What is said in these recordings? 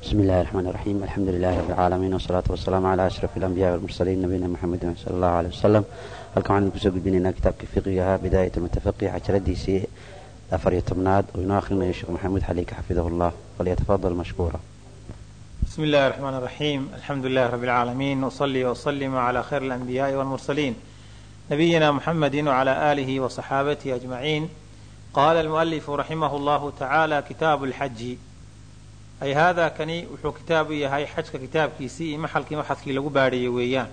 bismi illahi raxmaan iraxiim alxamdu lilahi rabbi alcaalamiin wasalaatu wasalaamu calaa ashraf alambiyaai walmursaliin nabiyina muxamedin sala allahu aleyh wasalam halkan waxaan idin kusoo gudbinaynaa kitaabkii fiqigaha bidaayat almutafaqih cajaladiisii afar iyo tobnaad oo inoo akhrinayo sheekh maxamuud xaliika xafidahu llah falyatafadal mashkuura بسم الله الرحمن الرحيم الحمد لله رب العالمين وصلي وسلم على خير الأنبياء والمرسلين نبينا محمد وعلى آله وصحابته أجمعين قال المؤلف رحمه الله تعالى كتاب الحج ay haadaa kani wuxuu kitaab u yahay xajka kitaabkiisii iyo maxalkii maxadkii lagu baadhayay weeyaan.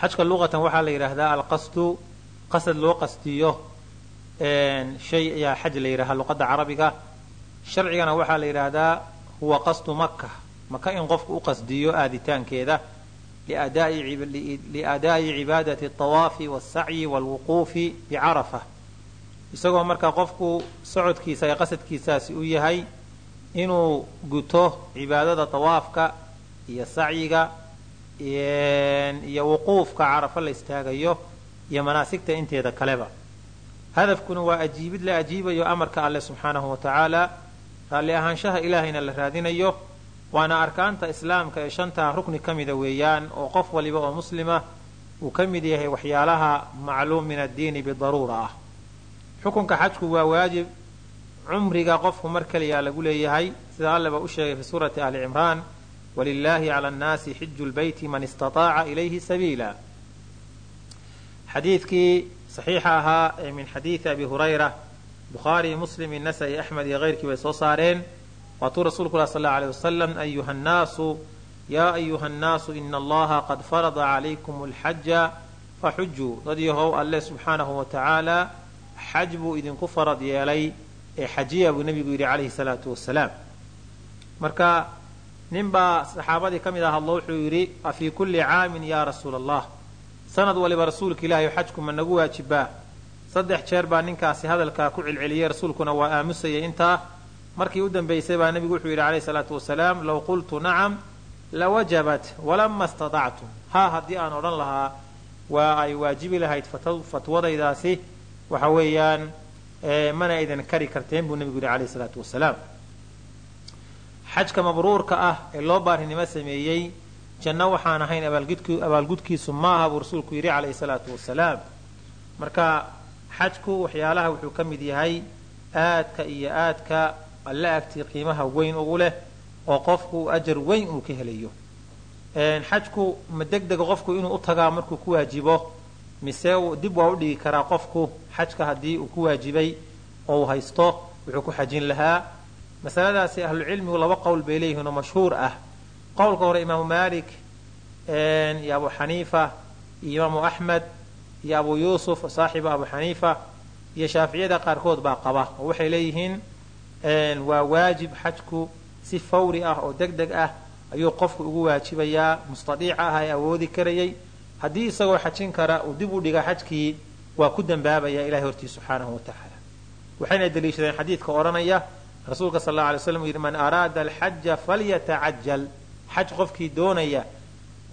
Xajka luqatan waxaa la yidhaahdaa alqasdu qasad loo qastiyo shay ayaa xaj la yidhahaa luqadda carabiga. Sharcigana waxaa la yidhaahdaa huwa qasdu maka maka in qofku u qasdiyo aaditaankeeda. Liadaa'i cibaadati atawaafi waasacyi waalwuquufi bicarafa isagoo marka qofku socodkiisa ee qasadkiisaasi u yahay inuu guto cibaadada tawaafka iyo sacyiga iyo wuquufka carafa la istaagayo iyo manaasigta inteeda kaleba. Hadafkuna waa ajiibid la ajiibayo amarka alleh subxaanahu wa tacaala raalli ahaanshaha ilaahayna la raadinayo waana arkaanta islaamka ee shantaa rukni ka mida weeyaan oo qof waliba oo muslima uu ka mid yahay waxyaalaha macluum min addiini bidaruura ah. Xukunka xajku waa waajib cumriga qofku mar keliyaa lagu leeyahay sida alleba u sheegay fi suurati ali cimraan walilaahi cala annaasi xiju lbeyti man istataaca ilayhi sabiila. Xadiidkii saxiixa ahaa ee min xadiidi abi hurayra bukhaari muslim inasai axmed iyo keyrkii bay soo saareen waatuu rasuulku lah sal aleyh wasalam ayuha nnaasu yaa ayuha nnaasu ina allaha qad farada calaykum alxaja faxujuu dad yahow alle subxaanahu wa xaj buu idinku farad yeelay ee xajiya buu nebigu yidhi calayhi salaatu wasalaam. Marka ninbaa saxaabadii ka mid ah hadlo wuxuu yidhi afii kulli caamin yaa rasuula allah sanad waliba rasuulka ilaahay xajku ma nagu waajibaa saddex jeer baa ninkaasi hadalkaa ku celceliyey rasuulkuna waa aamusayay intaa. Markii u dambaysay baa nebigu wuxuu yidhi calayhi salaatu wasalaam low qultu nacam lawajabat walama istatactum. Haa haddii aan odhan lahaa waa ay waajibi lahayd fatwadaydaasi. Waxa weeyaan mana aydan kari karteen buu nebigu yidhi calayhi salaatu wasalaam. Xajka mabruurka ah ee loo baarinimo sameeyey janno waxaan ahayn abaalgudkiisu maaha buu rasuulku yidhi calayhi salaatu wasalaam. Marka xajku waxyaalaha wuxuu ka mid yahay aadka iyo aadka alle agtii qiimaha weyn ugu leh oo qofku ajar weyn uu ka helayo. Xajku ma deg dega qofku inuu u tagaa markuu ku waajibo mise dib waa u dhigi karaa qofku xajka haddii uu ku waajibay oo uu haysto wuxuu ku xajin lahaa. Masaladaasi ahlucilmigu laba qowl bay leeyihiin oo mashhuur ah. Qowlka hore imaamu maalik iyo abu xaniifa iyo imaamu axmed iyo abu yuusuf saaxibu abu xaniifa iyo shaaficiyada qaarkood baa qaba oo waxay leeyihiin waa waajib xajku si fawri ah oo deg deg ah ayuu qofku ugu waajibayaa mustadiica ah ee awoodi karayay. Haddii isagoo xajin kara uu dib u dhiga xajkii waa ku dambaabaya ilahay hortii subxaanahu wa waxayna daliishadeen xadiidka odhanaya rasuulka sal alla alay slam u yidhi man araada alxaja falyatacajal xaj qofkii doonaya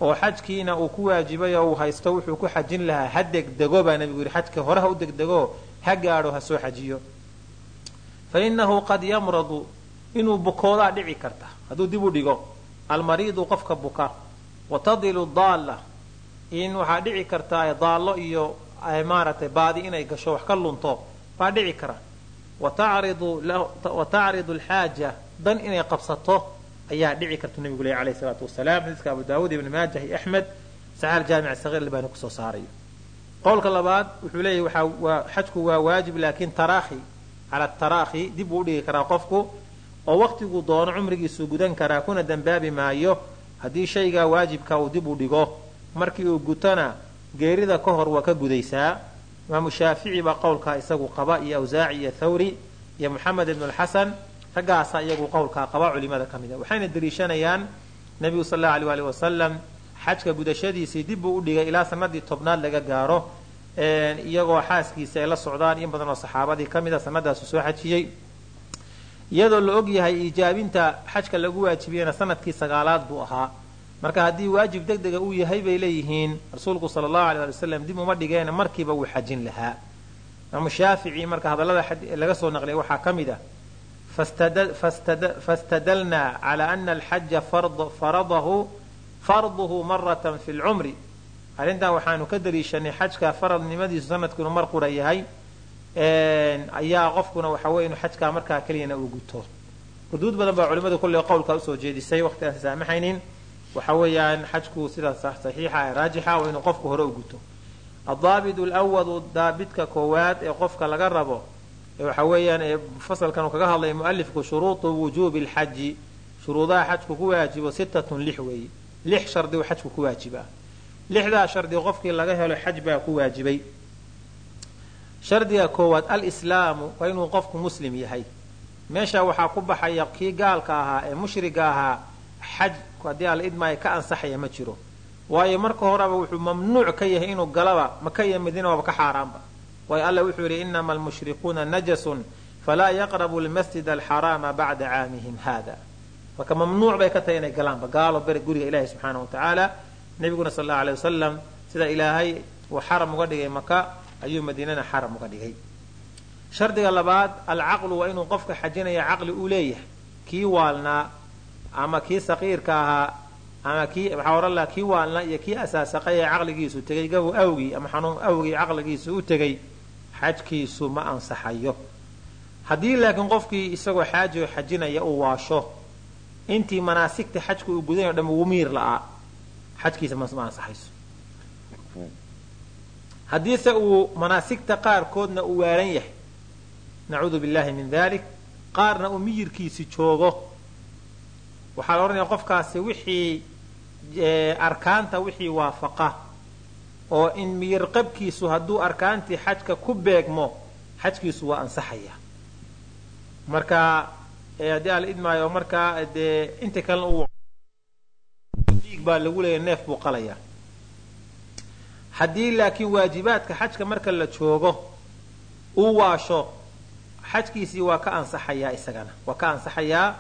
oo xajkiina uu ku waajibay oo uu haysto wuxuu ku xajin lahaa ha degdego baa nebigu yidhi. Xajka hore ha u degdego ha gaadho ha soo xajiyo. Fa qad yamradu inuu bukoodaa dhici karta. Hadduu dib u dhigo almariidu qofka buka wa tadilu daalla. In waxaa dhici karta daallo iyo maaragtay baadi inay gasho wax ka lunto baa dhici kara. Wa tacridu alxaaja dan inay qabsato ayaa dhici karta nebigu ley alayh salaatu wasalaam xadiiska abu daawuud ibni maajah iyo axmed saxaal jaamic sagiir baana ku soo saarayo. Qowlka labaad wuxuu leeyahy waa xajku waa waajib laakiin taraakhi cala taraakhi dib buu udhigi karaa qofku oo waqtiguu doono cumrigiisuu gudan karaa kuna dembaabi maayo haddii shaygaa waajibka uu dib u dhigo. Markii uu gutona geerida ka hor waa ka gudaysaa. Imaamu shaafici baa qowlkaa isagu qaba iyo awsaaci iyo thawri iyo moxamed ibnu alxasan raggaasaa iyagu qowlkaa qaba culimada ka mid a waxayna deliishanayaan nebigu sal allau alay ali wasalam xajka gudashadiisii dib buu u dhigay ilaa sanadii tobnaad laga gaaro. Iyagoo xaaskiisa ay la socdaan in badan oo saxaabadii ka mid a sanadaasu soo xajiyey. Iyadoo la og yahay iijaabinta xajka lagu waajibiyena sannadkii sagaalaad buu ahaa marka haddii waajib deg dega uu yahay bay leeyihiin rasuulku sala allahu alay ali wasalam dib uma dhigeena markiiba wuu xajin lahaa. Imaamu shaafici marka hadallada laga soo naqliyay waxaa ka mid ah fastadalnaa cala ana alxaja farduhu maratan fi lcumri arrintan waxaanu ka daliishanay xajka faradnimadiisu sanadku inuu mar qura yahay ayaa qofkuna waxa weye inuu xajkaa markaa keliyana uu guto. Ruduud badan baa culimadu kolley qowlkaa u soo jeedisay waqti aan waxa weeyaan xajku sida saxiixa ee raajixa waa inuu qofku hore u guto. Addaabit lwadu daabidka koowaad ee qofka laga rabo waxa weeyaan ee fasalkan uu kaga hadlay mualifku shuruudu wujuubi lxaji shuruudaha xajku ku waajibo sittatun lix weeye lix shardi uu xajku ku waajibaa. Lixdaa shardi qofkii laga helo xaj baa ku waajibay. Shardiga koowaad alislaamu waa inuu qofku muslim yahay. Meesha waxaa ku baxaya kii gaalka ahaa ee mushriga ahaa xaj haddii alla idmaayo ka ansaxaya ma jiro. Waayo marka horeba wuxuu mamnuuc ka yahay inuu galaba maka iyo madiina waaba ka xaaraanba. Waayo alla wuxuu yidhi inama almushrikuuna najasun falaa yaqrabu lmasjid alxaraama bacda caamihim hada marka mamnuuc bay ka tahay inay galaanba gaalo beri guriga ilahi subxaana wa tacaala nebiguna sal allau aley wasalam sida ilaahay uu xaram uga dhigay maka ayuu madiinana xaram uga dhigay. Shardiga labaad alcaqlu waa inuu qofka xajinaya caqli uu leeyahay. Kii waalnaa ama kii saqiirka ahaa ama waxaa ohan laha kii waalnaa iyo kii asaasaqay ee caqligiisu tegay gabow awgii ama xanuun awgii caqligiisu u tegay xajkiisu ma ansaxayo. Haddii laakiin qofkii isagoo xaajioo xajinaya uu waasho intii manaasigta xajka uu gudanayo dham uu miir la'aa xajkiisa ma ansaxayso. Haddiise uu manaasigta qaarkoodna uu waalan yahay nacuudu billahi min dalik qaarna uu miyirkiisi joogo waxaa la odhanaya qofkaasi wixii arkaanta wixii waafaqa oo in miyir qabkiisu hadduu arkaantii xajka ku beegmo xajkiisu waa ansaxaya. Marka haddii ala idmaayo markaa dee inta kalena dhiig baa lagu leeya neef buu qalaya. Haddii laakiin waajibaadka xajka marka la joogo uu waasho xajkiisii waa ka ansaxayaa isagana waa ka ansaxayaa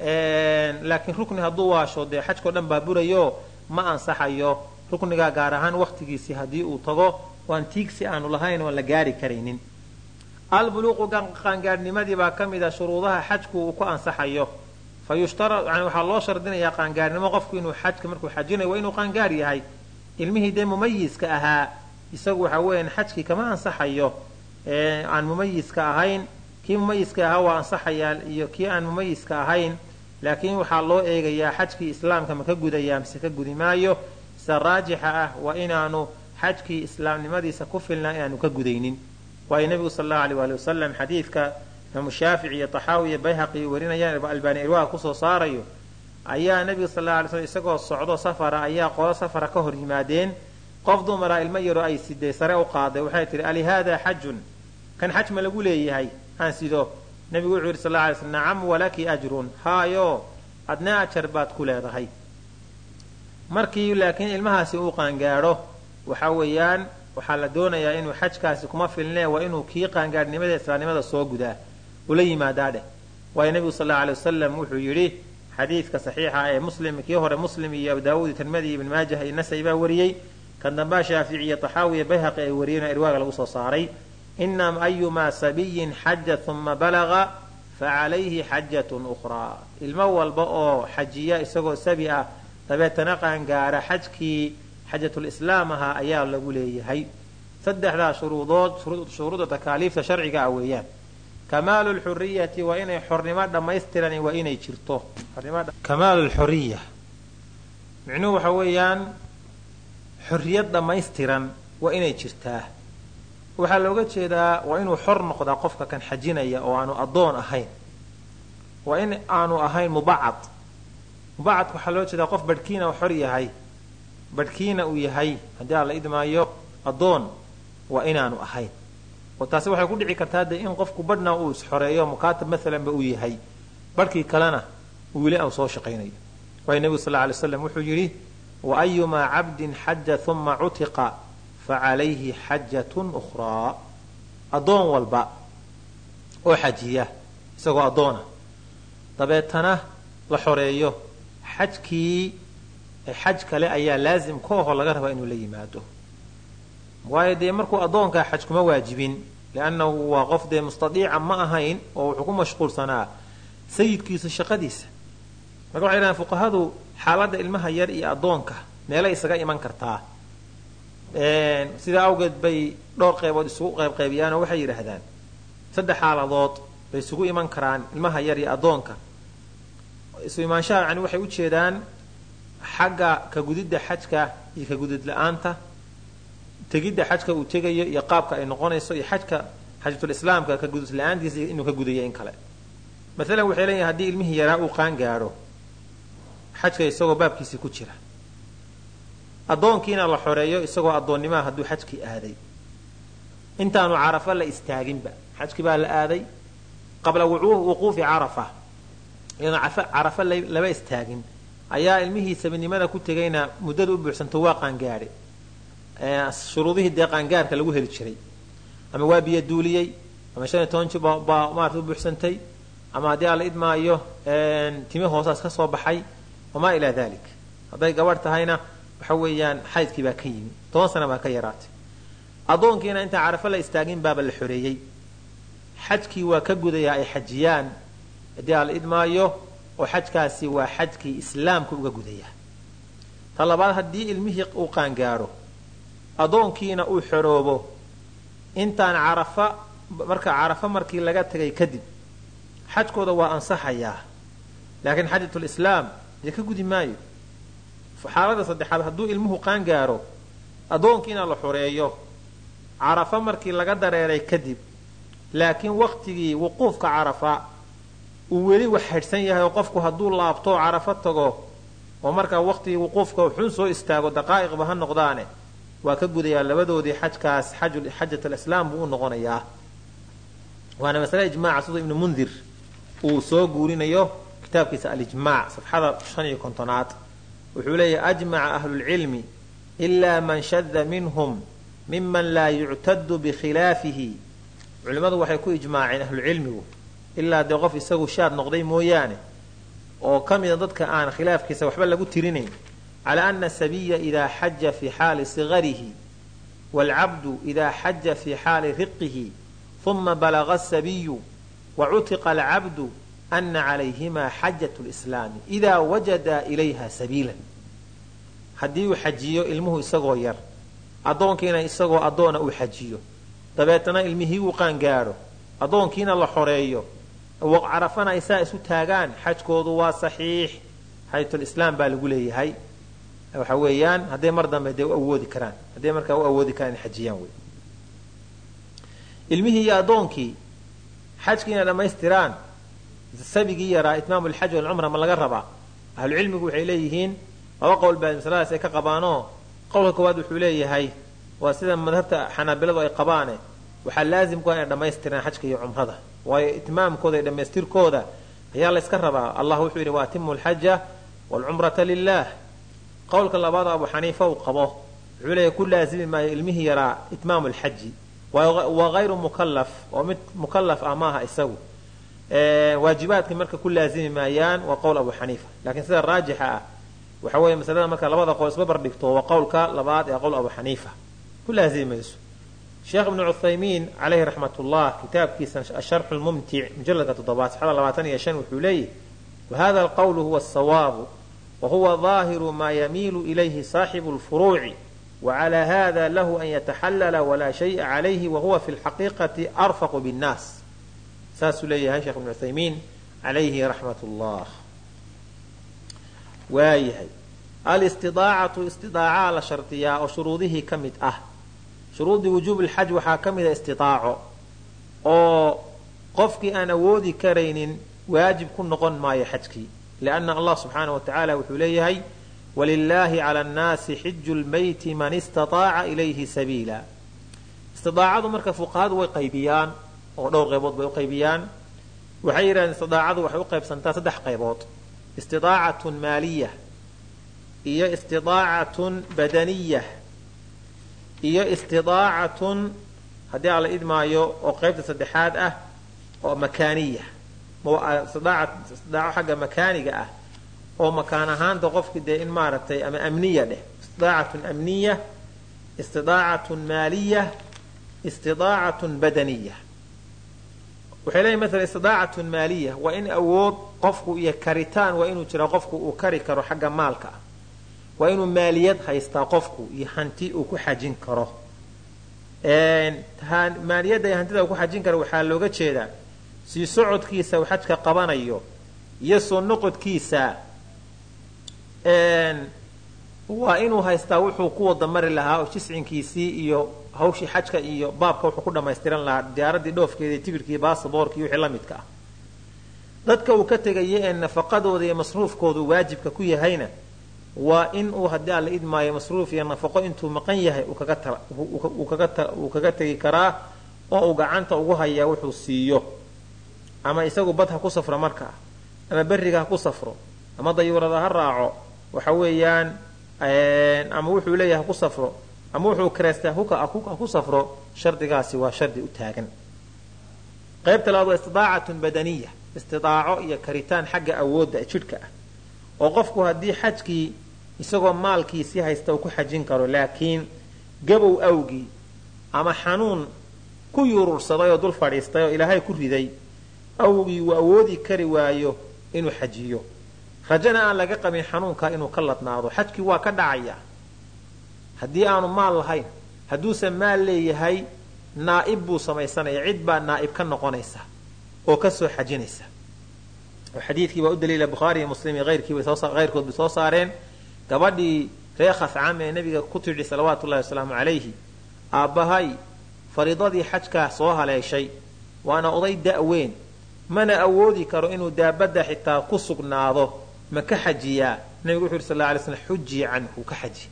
laakiin rukni hadduu waasho dee xajkao dhan baa burayo ma ansaxayo. Ruknigaa gaar ahaan waqtigiisii haddii uu tago waan tiigsi aanu lahayn oon la gaari karaynin. Albuluuqu qaangaarhnimadii baa ka mid a shuruudaha xajku uu ku ansaxayo. Fa yani waxaa loo shardinayaa qaangaarhnimo qofku inuu xajka markuu xajinayo waa inuu qaangaar yahay. Ilmihii dee mumayiska ahaa isagu waxa weeyaan xajkii kama ansaxayo. Aan mumayiska ahayn kii mumayiska ahaa waa ansaxayaa iyo kii aan mumayiska ahayn laakiin waxaa loo eegayaa xajkii islaamka ma ka gudayaa mise ka gudi maayo? Sida raajixa ah waa inaanu xajkii islaamnimadiisa ku filnaa inaanu ka gudaynin. Waayo nebigu sal allahu aleyh waali wasalam xadiidka imaamu shaafici iyo taxaawi iyo bayhaqi warinayaan albaani irwaa ku soo saarayo ayaa nebiga sal alla alay slm isagoo socdo safara ayaa qolo safara ka hor yimaadeen. Qof dumaraa ilmo yaro ay sidee sare u qaaday? Waxay tihi alihaada xajun. Kan xaj ma lagu leeyahay aan sido nebigu wuxuu yidhi sal lla alay slm nacam walaki ajrun. Haayo adna ajar baad ku leedahay. Markii laakiin ilmahaasi uu qaangaadho waxa weeyaan waxaa la doonayaa inuu xajkaasi kuma filnee waa inuu kii qaangaadhnimada islaamnimada soo gudaa ula yimaadaa dheh. Waayo nebigu sal allau alay wasalam wuxuu yidhi xadiidka saxiixa ee muslim kii hore muslim iyo abu daawuud iyo tirmidi iyo ibn maajah iyo nasai baa wariyey kan dambaa shaafici iyo taxaawi iyo bayhaqi ay wariyeen oo irwaaga lagu soo saaray inam ayumaa sabiyin xaja uma balaga facalayhi xajatun ukhraa ilmo walba oo xajiya isagoo sabi ah dabeetana qaangaara xajkii xajatulislaam ahaa ayaa lagu leeyahay saddexdaa shuruudood shuruudda takaaliifta sharciga ah weeyaan kamaalu lxuriyati waa inay xornimo dhammaystiran waa inay jirto kamaalu lxuriya micnuhu waxa weeyaan xorriyad dhammaystiran waa inay jirtaa waxaa looga jeedaa waa inuu xor noqdaa qofka kan xajinaya oo aanu addoon ahayn. Waa in aanu ahayn mubacad. Mubacadka waxaa loo jeedaa qof badhkiina uu xor yahay badhkiina uu yahay haddii aan la idmaayo addoon waa inaanu ahayn. Oo taasi waxay ku dhici kartaa dee in qofku badhna uu isxoreeyo mukaatab maalanba uu yahay badhkii kalena uu weli au soo shaqaynayo. Waayo nebigu sal lla alay slam wuxuu yidhi wa ayumaa cabdin xaja uma cutiqa facalayhi xajatun ukhraa addoon walba oo xajiya isagoo addoona dabeetana la xoreeyo xajkii xaj kale ayaa laazim ka oho laga rabaa inuu la yimaado waayo dee markuu addoonkaa xaj kuma waajibin liannahu waa qof dee mustadiica ma ahayn oo wuxuu ku mashquulsanaa sayidkiisa shaqadiisa marka waxay dhahaan fuqahadu xaaladda ilmaha yar iyo addoonka meelay isaga iman kartaa sidaa awgeed bay dhowr qaybood isugu qaybqaybiyaan oo waxay yidhaahdaan saddex xaaladood bay isugu iman karaan ilmaha yar iyo addoonka. Isu imaanshaha yani waxay u jeedaan xagga ka gudidda xajka iyo ka gudid la'aanta tegidda xajka uu tegayo iyo qaabka ay noqonayso iyo xajka xajatulislaamka ka gudud la'aantiisa inuu ka gudayo in kale. Maalan waxay leeyihiin haddii ilmihii yaraa uu qaan gaadho xajka isagoo baabkiisii ku jira addoonkiina la xoreeyo isagoo addoonnimaha hadduu xajkii aaday. Intaanu carafa la istaaginba. Xajkii baa la aaday qabla wuquufi carafa. Iyadoon carafa laba istaagin. Ayaa ilmihii sabinimada ku tegayna muddada u buuxsanto waa qaangaadhe shuruudihii dee qaangaarka lagu heli jiray. Ama waa biyo duuliyey ama shan iyo toban baa maarata u buuxsantay ama haddii alla idmaayo timi hoosaas ka soo baxay wamaa ilaa dalik hadday gabadh tahayna waxa weeyaan xaydkii baa ka yimi. Toban sana baa ka yaraatay. Addoonkiina intaan carafo la istaagin baaba la xoreeyey. Xajkii waa ka gudayaa ay xajiyaan. Haddii alla idmaayo oo xajkaasi waa xajkii islaamka uga gudayaa. Ta labaad haddii ilmihii uu qaangaadho addoonkiina uu xoroobo intaan carafa marka carafa markii laga tegay kadib xajkooda waa ansaxayaa. Laakiin xajatulislaam dee ka gudi maayo xaalada saddexaad hadduu ilmuhu qaangaaro addoonkiina la xoreeyo carafa markii laga dareeray kadib laakiin waktigii wuquufka carafa uu weli wax xidhsan yahay oo qofku hadduu laabto carafo tago oo markaa waktigii wuquufka xun soo istaago daqaa'iqba ha noqdaane waa ka gudayaa labadoodii xajkaas xajat alislaam buu u noqonayaa. Waana masale ijmaaca siduu ibnu mundir uu soo guurinayo kitaabkiisa alijmaac safxada shan iyo kontonaad wuxuu leeyahy ajmaca ahlulcilmi ilaa man shada minhum miman laa yuctadu bikhilaafihi. Culimmadu waxay ku ijmaaceen ahlulcilmigu ilaa dee qof isagu shaad noqday mooyaane oo ka mida dadka aan khilaafkiisa waxba lagu tirinayn calaa ana sabiya idaa xaja fi xaali sigarihi waalcabdu idaa xaja fi xaali riqihi uma balaga asabiyu wacutiqa alcabdu ana calayhima xajat lislaami idaa wajada ilayha sabiilan haddii uu xajiyo ilmuhu isagoo yar. Addoonkiina isagoo addoona uu xajiyo. Dabeetana ilmihii uu qaangaadho. Addoonkiina la xoreeyo. Carafana ay saa isu taagaan. Xajkoodu waa saxiix. Xajatulislaam baa lagu leeyahay. Waxa weeyaan hadday mar dambe dee u awoodi karaan. Hadday markaa u awoodi karaan in xajiyaan wey inay sabigii yaraa itmaamu lxaj walcumra ma laga rabaa? Ahlucilmigu waxay leeyihiin laba qowl baa masaladaas ay ka qabaanoo qowlka koowaad wuxuu leeyahay waa sida madhabta xanaabiladu ay qabaane waxaa laazimku inay dhammaystiraan xajka iyo cumrada. Waayo itmaamkooda iyo dhammaystirkooda ayaa layska rabaa. Allah wuxuu yidhi waatimu lxaja waalcumrata lilah qowlka labaad abu xaniifa uu qabo wuxuu leeyahy ku laazimi maayo ilmihii yaraa itmaamu lxaji waa hayru mukalaf oo mid mukalaf ah maaha isagu waajibaadka marka ku laazimi maayaan waa qowl abu xaniifa. Laakiin sida raajixa ah waxa weeye masalada marka labada qowl isbabar dhigto waa qowlka labaad ee qowl abu xaniifa. Ku laazimi mayso sheekh ibnu cuthaymiin caleyhi raxmat ullah kitaabkiisa asharxu lmumtic mujaladka toddobaad saxada labaatan iyo shan wuxuu leeyahy wahada alqowlu huwa asawaabu wahuwa daahiru maa yamiilu ilayhi saaxibu lfuruuci wacalaa hada lahu an yataxallala walaa shaya calayhi wahuwa fi lxaqiiqati arfaqu binnaas saasuu leeyahay sheekh ibnu cuthaymiin calayhi raxmat ullah waayahay alistidaacatu istidaacaa la shardiyaa oo shuruudihii ka mid ah. Shuruudii wujuub lxaj waxaa ka mida istidaaco oo qofkii aan awoodi karaynin waajib ku noqon maayo xajkii. Lianna allah subxaana wa wuxuu leeyahay walilaahi cala annaasi xiju lbeyti man istataaca ilayhi sabiila. Istidaacadu marka fuqahadu way qaybiyaan oo dhowr qaybood bay u qaybiyaan. Waxay yidhahdeen istidaacadu waxay u qaybsantaa saddex qaybood. Istidaacatun maaliya iyo istidaacatun badaniya iyo istidaacatun haddii aan idmaayo oo qaybta saddexaad ah oo makaaniya. Istidaaco xagga makaaniga ah oo makaan ahaanta qofki dee in maaragtay ama amniya dheh. Istidaacatun amniya istidaacatun maaliya istidaacatun badaniya waxay leeyihiin maala istidaacatun maaliya waa in awood qofku iyo karitaan waa inuu jira qofku uu kari karo xagga maalka. Waa inuu maaliyad haystaa qofku iyo hanti uu ku xajin karo. Maaliyadda iyo hantida uu ku xajin karo waxaa looga jeedaa sii socodkiisa uu xajka qabanayo iyo soo noqodkiisa. Waa inuu haystaa wuxuu ku wada mari lahaa oo jiscinkiisii iyo hawshii xajka iyo baabka wuxuu ku dhammaystiran lahaa diyaaradii dhoofkeeda tigirhkii baasaboorkii wixii la midka ah. Dadka uu ka tegaya ee nafaqadooda iyo masruufkoodu waajibka ku yahayna waa in uu haddii alla idmaayo masruuf iyo nafaqo intuu maqan yahay uu kaga tegi karaa oo uu gacanta ugu hayaa wuxuu siiyo. Ama isagu bad ha ku safro markaa ama berriga ha ku safro ama dayuurada ha raaco waxa weeyaan ama wuxuu leeyahay ha ku safro ama wuxuu kareystaa ha ku safro shardigaasi waa shardi u taagan. Qaybta labaad waa istidaacatun badaniya istidaaco iyo karitaan xagga awoodda jidhka ah. Oo qofku haddii xajkii isagoo maalkiisii haysta uu ku xajin karo laakiin gabow awgii ama xanuun ku yurursaday oo dul fadhiistay oo ilaahay ku riday awgii uu awoodi kari waayo inuu xajiyo. Rajana aan laga qabin xanuunkaa inuu ka ladnaado. Xajkii waa ka dhacaya haddii aanu maal lahayn hadduuse maal leeyahay naa'ib buu samaysanaya cid baa naa'ib ka noqonaysa oo ka soo xajinaysa. Oo xadiidkii baa u daliila bukhaari iyo muslim iyo ayrkiibakeyrkood bay soo saareen. Gabadhii ree khascam ee nebiga ku tidhi salawaatu ullahi wasalaamu calayhi aabbahay fariidadii xajkaa soo haleeshay waana oday da'weyn mana awoodi karo inuu daabadda xitaa ku sugnaado ma ka xajiyaa? Nebigu wuxu yhi sal lay slm xujii canhu ka xaji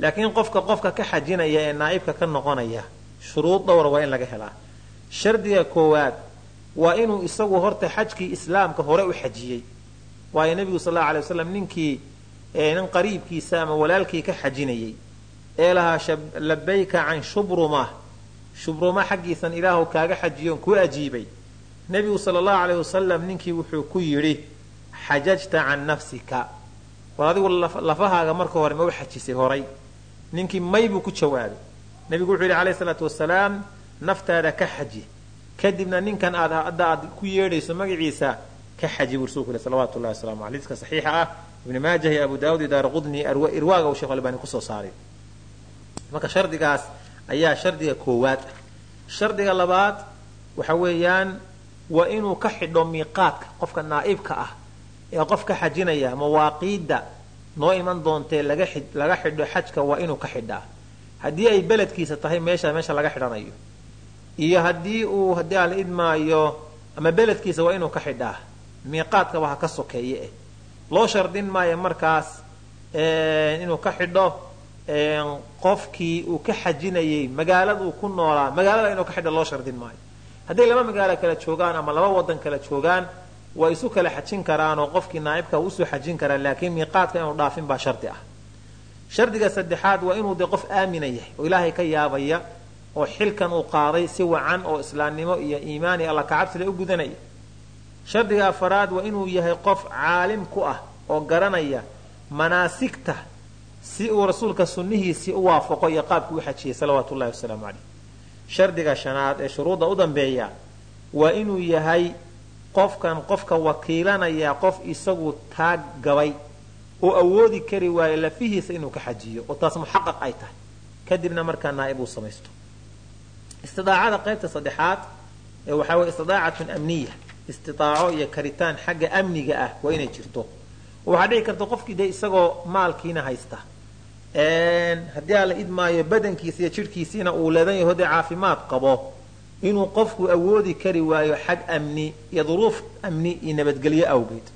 laakiin qofka qofka ka xajinaya ee naa'ibka ka noqonaya shuruud dhowra waa in laga helaa. Shardiga koowaad waa inuu isagu horta xajkii islaamka hore u xajiyey. Waayo nebigu sal allau alay waslam ninkii nin qariibkiisa ama walaalkii ka xajinayay ee lahaa labayka can shubruma shubruma xaggiisan ilaahu kaaga xajiyoon kuu ajiibay. Nebigu sala allahu aleyh wasalam ninkii wuxuu ku yidhi xajajta can nafsika war adigu lafahaaga marka hore ma u horay. Ninkii may buu ku jawaabay. Nebigu wuxuu yidhi alayh salaatu wasalaam naftaada ka xaji. Kadibna ninkan aad hadda aad ku yeedhayso magaciisa ka xaji buu rasuulku yidhi salawatu llahi waslamu aley xadiiska saxiixa ah ibni maajah iyo abu daawud iyo daara irwaaga uu shekhu albani ku soo saaray. Marka shardigaas ayaa shardiga koowaad. Shardiga labaad waxa weeyaan waa inuu ka xidho miiqaadka qofka naa'ibka ah ee qof ka xajinaya mawaaqiidda noo iman doontee laga xidho xajka waa inuu ka xidhaa. Haddii ay beledkiisa tahay meesha meesha laga xidhanayo. Iyo haddii uu haddii aan la idmaayo ama beledkiisa waa inuu ka xidhaa miiqaadkaba ha ka sokeeye. Eh loo shardin maayo markaas inuu ka xidho qofkii uu ka xajinayay magaaladuu ku noolaa magaalada inuu ka xidho loo shardin maayo. Hadday laba magaalo kala joogaan ama laba wadan kala joogaan waa isu kala xajin karaanoo qofkii naa'ibka u soo xajin karaa laakiin miiqaadka inuu dhaafin baa shardi ah. Shardiga saddexaad waa inuu dee qof aamina yahay oo ilaahay ka yaabaya oo xilkan uu qaaday si wacan oo islaamnimo iyo iimaan iyo alla kacabsile u gudanaya. Shardiga afaraad waa inuu yahay qof caalim ku ah oo garanaya manaasigta si uu rasuulka sunnihiisii u waafaqo iyo qaabkii u xajiyay salawaatu ullahi wasalaamu caleyh shardiga shanaad ee shuruudda u dambeeya waa inuu yahay qofkan qofka wakiilanaya qof isagu taag gabay oo awoodi kari waayo lafihiisa inuu ka xajiyo oo taas muxaqaq ay tahay. Kadibna markaa naa'ib uu samaysto. Istidaacada qaybta saddexaad ee waxaa weye istidaacatun amniya istidaaco iyo karitaan xagga amniga ah waa inay jirto. Waxaa dhici karta qofkii dee isagoo maalkiina haysta. Haddii aan la idmaayo badankiisa iyo jidhkiisiina uu leedan yaho dee caafimaad qabo inuu qofku awoodi kari waayo xag amni iyo duruuf amni iyo nabadgelyo awgeed.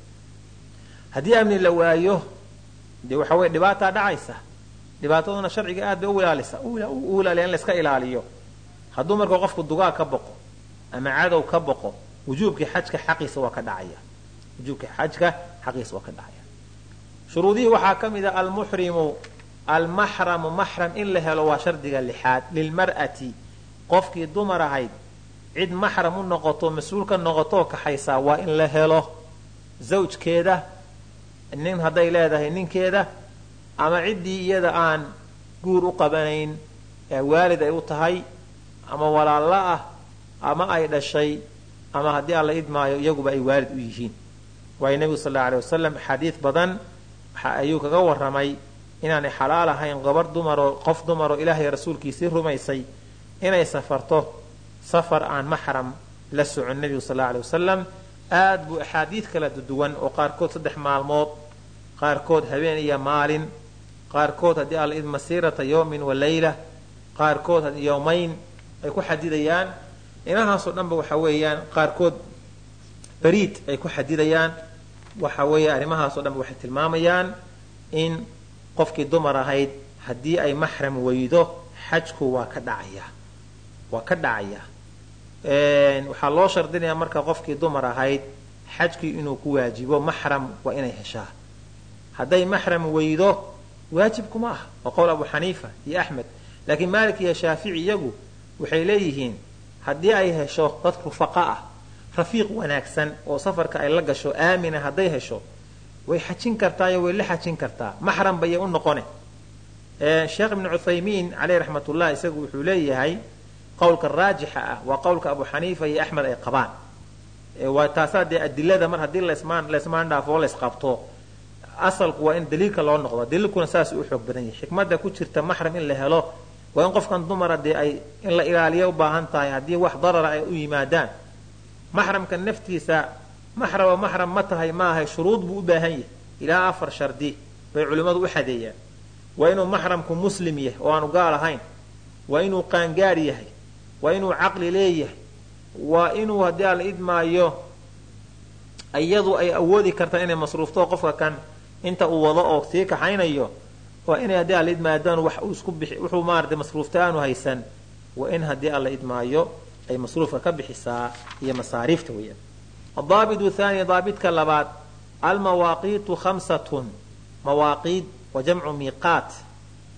Haddii amni la waayo dee waxa weye dhibaataa dhacaysa. Dhibaataduna sharciga aad bay u ilaalisa u ilaaliya in layska ilaaliyo. Hadduu marka qofku dugaag ka boqo ama cadow ka boqo wujuubkii xajka xaqiisa waa ka dhacaya. Wujuubkii xajka xaqiisa waa ka dhacaya. Shuruudihii waxaa ka mid a almuxrimu almaxramu maxram in la helo waa shardiga lixaad lilmar'ati qofkii dumar ahayd cid maxram u noqoto mas'uul ka noqotoo kaxaysaa waa in la helo zawjkeeda nin hadday leedahay ninkeeda ama ciddii iyada aan guur u qabanayn ee waalid ay u tahay ama walaallo ah ama ay dhashay ama haddii alla idmaayo iyaguba ay waalid u yihiin. Waayo nebigu sal alla alay wasalam axaadiid badan ayuu kaga warramay inaanay xalaal ahayn gabar dumaroo qof dumaroo ilaahay rasuulkiisii rumaysay inay safarto safar aan maxram la socon nebigu sal alla alay wasalam aad buu axaadiid kala duwan oo qaarkood saddex maalmood qaarkood habeen iyo maalin qaarkood haddii alla id masiirata yowmin wa leyla qaarkood yowmayn ay ku xadidayaan. Inahaasoo dhanba waxa weeyaan qaarkood bariid ay ku xadidayaan. Waxa weeye arrimahaasoo dhanba waxay tilmaamayaan in qofkii dumar ahayd haddii ay maxram weydo xajku waa ka dhacaya waa ka dhacaya. Waxaa loo shardinayaa marka qofkii dumar ahayd xajkii inuu ku waajibo maxram waa inay heshaa. Hadday maxram weydo waajibkuma ah waa qowl abu xaniifa iyo axmed. Laakiin maalik iyo shaafici iyagu waxay leeyihiin haddii ay hesho dad rufaqa ah rafiiq wanaagsan oo safarka ay la gasho aamina hadday hesho way xajin kartaayo way la xajin kartaa. Maxram bayay u noqone. Sheekh ibnu cuthaymiin caleyh raxmatullah isagu wuxuu leeyahay qowlka raajixa ah waa qowlka abu xaniifa iyo axmed ay qabaan. Taasaa dee adilada mar haddii laysmaan dhaafo laysqabto asalku waa in daliilka loo noqdo. Daliilkuna saas u xoog badan yahay. Xikmadda ku jirta maxram in la helo waa in qofkan dumara dee ay in la ilaaliya u baahan tahay haddii wax darara ay u yimaadaan. Maxramka naftiisa maxrama maxram ma tahay maahay shuruud buu u baahan yahay. Ilaa afar shardi bay culimmadu u xadeeyaan. Waa inuu maxramku muslim yahay oo aanu gaal ahayn. Waa inuu qaangaar yahay waa inuu caqli leeyahay. Waa inuu haddii aan la idmaayo iyadu ay awoodi kartaa inay masruufto qofka kan inta uu wado oo sii kaxaynayo waa inay haddii alla idmaadaan wax uu isku bixi wuxuu maarata masruufta aanu haysan. Waa in haddii alla idmaayo ay masruufka ka bixisaa iyo masaariifta weeyaan. Adaabitu thani daabidka labaad almawaaqiitu khamsatun. Mawaaqiid wa jamcu miiqaat.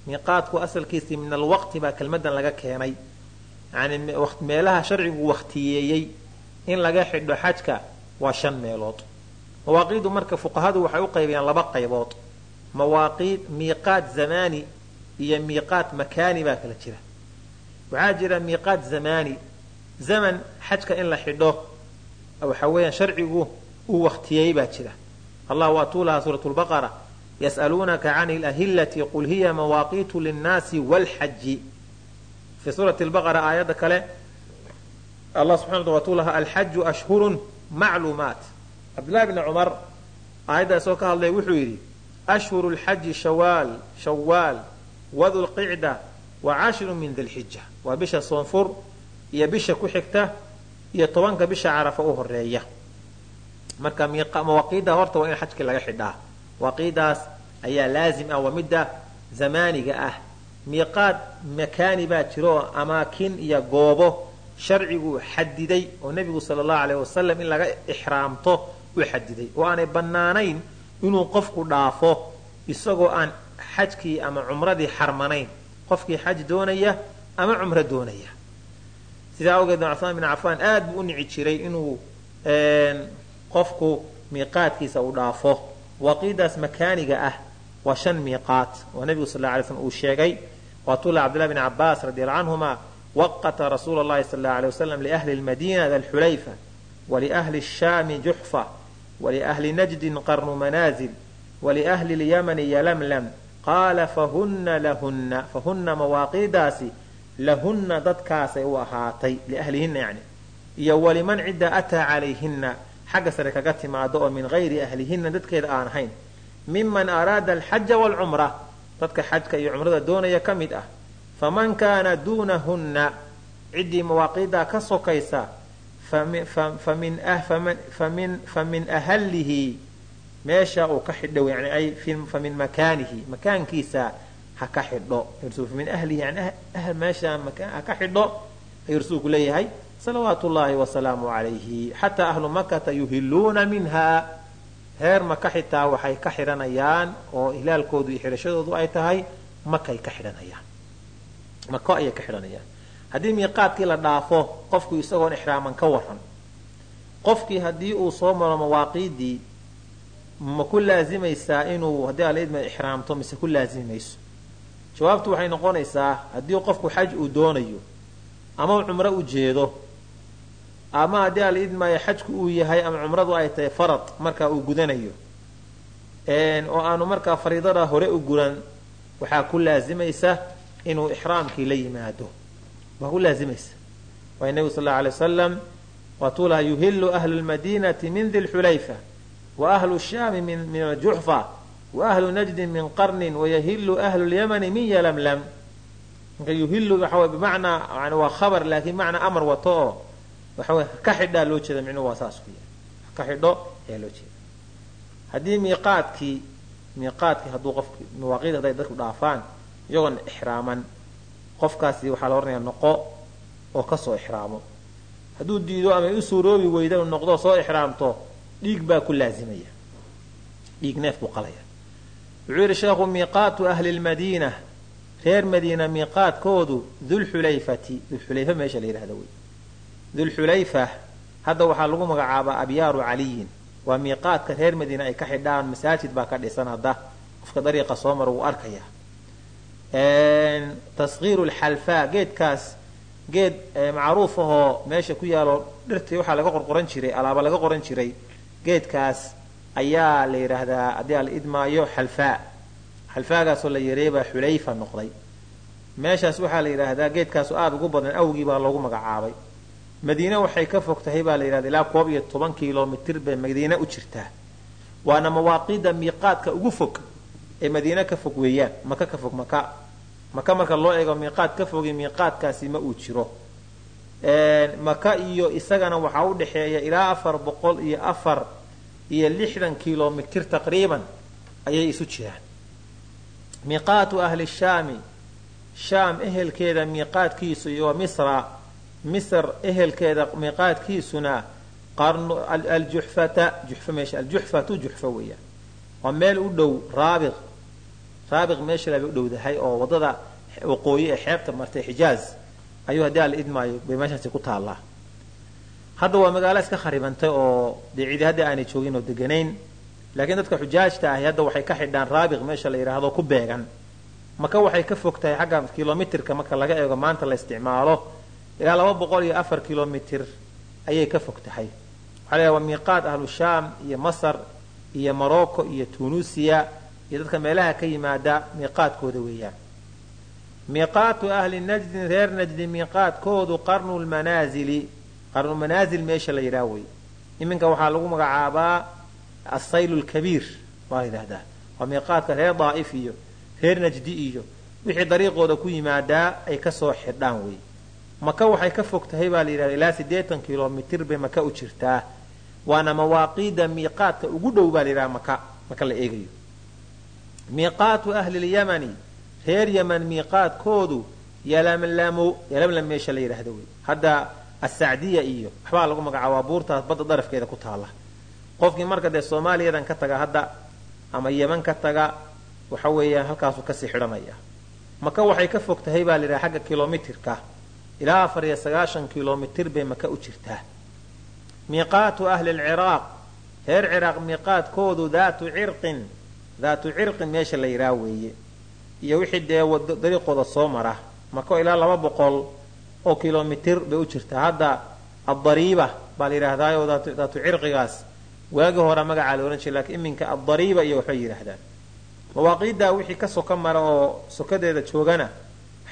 Miiqaatku asalkiisii min alwaqti baa kelmadan laga keenay yani meelaha sharcigu waktiyeeyey in laga xidho xajka waa shan meelood. Mawaaqiidu marka fuqahadu waxay u qaybiyaan laba qaybood. Mawaaqiid miiqaat zamaani iyo miiqaat makaani baa kala jira. Waxaa jira miiqaat zamaani. Zaman xajka in la xidho waxa weeyaan sharcigu uu waktiyey baa jira. Allah waatuu lahaa suurat lbaqara yas'aluunaka can ilahillati qul hiya mawaaqiitu linnaasi wlxaji fii suurati lbaqara aayadda kale allah subxana waatuu lahaa alxaju ashhurun macluumaat cabdullahi bni cumar aayaddaasoo ka hadlay wuxuu yidhi ashhuru lxaji shawaal shawaal wadulqicda wa cashiru min dilxija waa bisha soonfur iyo bisha ku xigta iyo tobanka bisha carafa u horreeya marka mawaaqiidda horta waa in xajkii laga xidhaa mawaaqiiddaas ayaa laazim ah waa midda zamaaniga ah miiqaad makaani baa jiro oo amaakin iyo goobo sharcigu xadiday oo nebigu sala allahu aleyh wasalam in laga ixraamto u xadiday oo aanay bannaanayn inuu qofku dhaafo isagoo aan xajkii ama cumradii xarmanayn. Qofkii xaj doonaya ama cumro doonaya. Sidaa awgeed cumaan bin cafaan aad buu u nici jiray inuu qofku miiqaadkiisa uu dhaafo. Waqiidaas makaaniga ah waa shan miiqaat oo nebigu sal lla alay slm uu sheegay. Waatula cabdillahi bn cabaas radi allahu canhuma waqata rasuula llahi sal allau alay wasalam liahli lmadina dalxulayfa waliahli shaami juxfa waliahli najdin qarnu manaazil waliahli lyamani yalamlam. Qaala fahunna lahunna fahunna mawaaqiidaasi lahunna dadkaasay u ahaatay liahlihinna yani iyo waliman cidda ataa calayhinna xagga sare kaga timaado oo min hayri ahlihinna dadkeeda aan ahayn miman araada alxaja waalcumra. Dadka xajka iyo cumrada doonaya ka mid ah. Faman kaana duunahunna. Ciddii mawaaqiiddaa ka sokaysa famin ahalihi meesha uu ka xidho yani ay famin makaanihi. Makaankiisa ha ka xidho. Min ahlihi yani meesha ha ka xidho ayuu rasuulku leeyahay. Salawaatu llahi wasalaamu calayhi xataa ahlu makata yuhiluuna minha heer maka xitaa waxay ka xidhanayaan oo hilaalkoodu iyo xidhashadoodu ay tahay makay ka xidhanayaan mako ayay ka xidhanayaan haddii miiqaadkii la dhaafo qofku isagoon ixraaman ka waran qofkii haddii uu soo maro mawaaqiidii ma ku laazimaysaa inuu haddii alaidma ixraamto mise ku laazimi mayso jawaabtu waxay noqonaysaa haddii qofku xaj uu doonayo ama cumro u jeedo ama haddii ala idmaayo xajku uu yahay ama cumradu ay tahay farad markaa uu gudanayo. Oo aanu markaa fariidada hore u guran waxaa ku laazimaysa inuu ixraamkii la yimaado. Waa ku laazimaysa waay nebigu sal allau alay wasalam waatuu laha yuhilu ahlu lmadiinati min di lxulayfa wa ahlu shaami min aljuxfa wa ahlu najdin min qarnin wayahilu ahlu lyamani min yalamlam. Marka yuhilu waxa bimacnaa waa khabar laakiin macnaa amar wato oo waxawy ka xidhaa loo jeeda micnuhu waa saas ku yahay. Ka xidho ayaa loo jeeda haddii miiqaadkii miiqaadkii hadduu qofki mawaaqiid hadday dadku dhaafaan iyagoon ixraaman qofkaasi waxaa la odhanayaa noqo oo ka soo ixraamo. Hadduu diido ama u suuroobi weyda noqdo soo ixraamto dhiig baa ku laazimaya. Dhiig neef buu qalaya. Wuxuu yidhi sheekhu miiqaatu ahli lmadiina reer madiina miiqaadkoodu dulxulayfati dulxulayfa meesha la yidhahda wey dulxulayfa hadda waxaa lagu magacaabaa abyaaru caliyin. Waa miiqaadka reer madiina ay ka xidhaan masaajid baa ka dhisan hadda. Qofka dariiqa soo mara wuu arkaya taskiiru lxalfaa geedkaas geed macruuf ahoo meesha ku yaalo dhirtii waxaa laga qorqoran jiray alaaba laga qoran jiray. Geedkaas ayaa la yidhaahdaa haddii ala idmaayo xalfaa xalfaagaasoo la yareebaa xulayfa noqday. Meeshaas waxaa la yidhaahdaa geedkaasu aada ugu badan awgii baa loogu magacaabay madiine waxay ka fog tahay baa la yidhahda ilaa koob iyo toban kilomitir bay madiine u jirtaa. Waana mawaaqida miiqaadka ugu fog ee madiine ka fog weeyaan maka ka fog maka maka marka loo eego miiqaad ka fogi miiqaadkaasi ma uu jiro. Maka iyo isagana waxaa u dhexeeya ilaa afar boqol iyo afar iyo lixdan kilomitir taqriiban ayay isu jiraan. Miiqaatu ahli shaami shaam ehelkeeda miiqaadkiisu iyo misra misr ehelkeeda miiqaadkiisuna aljuxfata aljuxfatu juxfa weeyaan waa meel u dhow raabiq raabiq meesha labay u dhowdahay oo waddada waqooyi ee xeebta martay xijaaz. Ayuu haddii ala idmaayo bay meeshaasi ku taallaa. Hadda waa magaalo iska kharibantay oo dee hadda aanay joogin oo deganayn. Laakiin dadka xujaajta ahi hadda waxay ka xidhaan raabiq meesha la yidhaahdo ku beegan. Maka waxay ka fog tahay xagga kilomitirka marka laga eego maanta la isticmaalo ilaa laba boqol iyo afar kilomitir ayay ka fog tahay. Waxaa la waa miiqaad ahlu shaam iyo masar iyo morocco iyo tunuusiya iyo dadka meelaha ka yimaada miiqaadkooda weeyaan. Miiqaatu ahli najdin reer najdi miiqaadkoodu qarnu lmanaazili qarnulmanaazil meesha la yidhaah wey iminka waxaa lagu magacaabaa asayl lkabiir baa la yidhahdaa waa miiqaadka reer daa'if iyo reer najdi iyo wixii dariiqooda ku yimaadaa ay ka soo xidhaan wey maka waxay ka fog tahay baa la yidhahda ilaa siddeetan kilomitir bay maka u jirtaa. Waana mawaaqiida miiqaadka ugu dhow baa la yidhaha maka marka la eegayo. Miiqaatu ahli lyamani reer yaman miiqaadkoodu yalamlamu yalamlam meesha la yidhaahdo wey. Hadda asacdiya iyo waxbaa lagu magacaabaa buurtaas badda darafkeeda ku taalla. Qofkii marka dee soomaaliyadan ka taga hadda ama yeman ka taga waxa weeyaan halkaasuu ka sii xidhanaya. Maka waxay ka fog tahay baa la yidhaha xagga kilomitirka ilaa afar iyo sagaashan kilomitir bay maka u jirtaa. Miiqaatu ahli lciraaq reer ciraaq miiqaadkoodu daatu cirqin daatu cirqin meesha la yidhaha weeye iyo wixii dee dariiqooda soo mara mako ilaa laba boqol oo kilomitir bay u jirtaa. Hadda addariiba baa la yidhahdaayo daatu cirqigaas waagi hore magacaa la odhan jira lakiin iminka addariiba iyo waxbay yidhaahdaan. Mawaaqiiddaa wixii ka soka mara oo sokadeeda joogana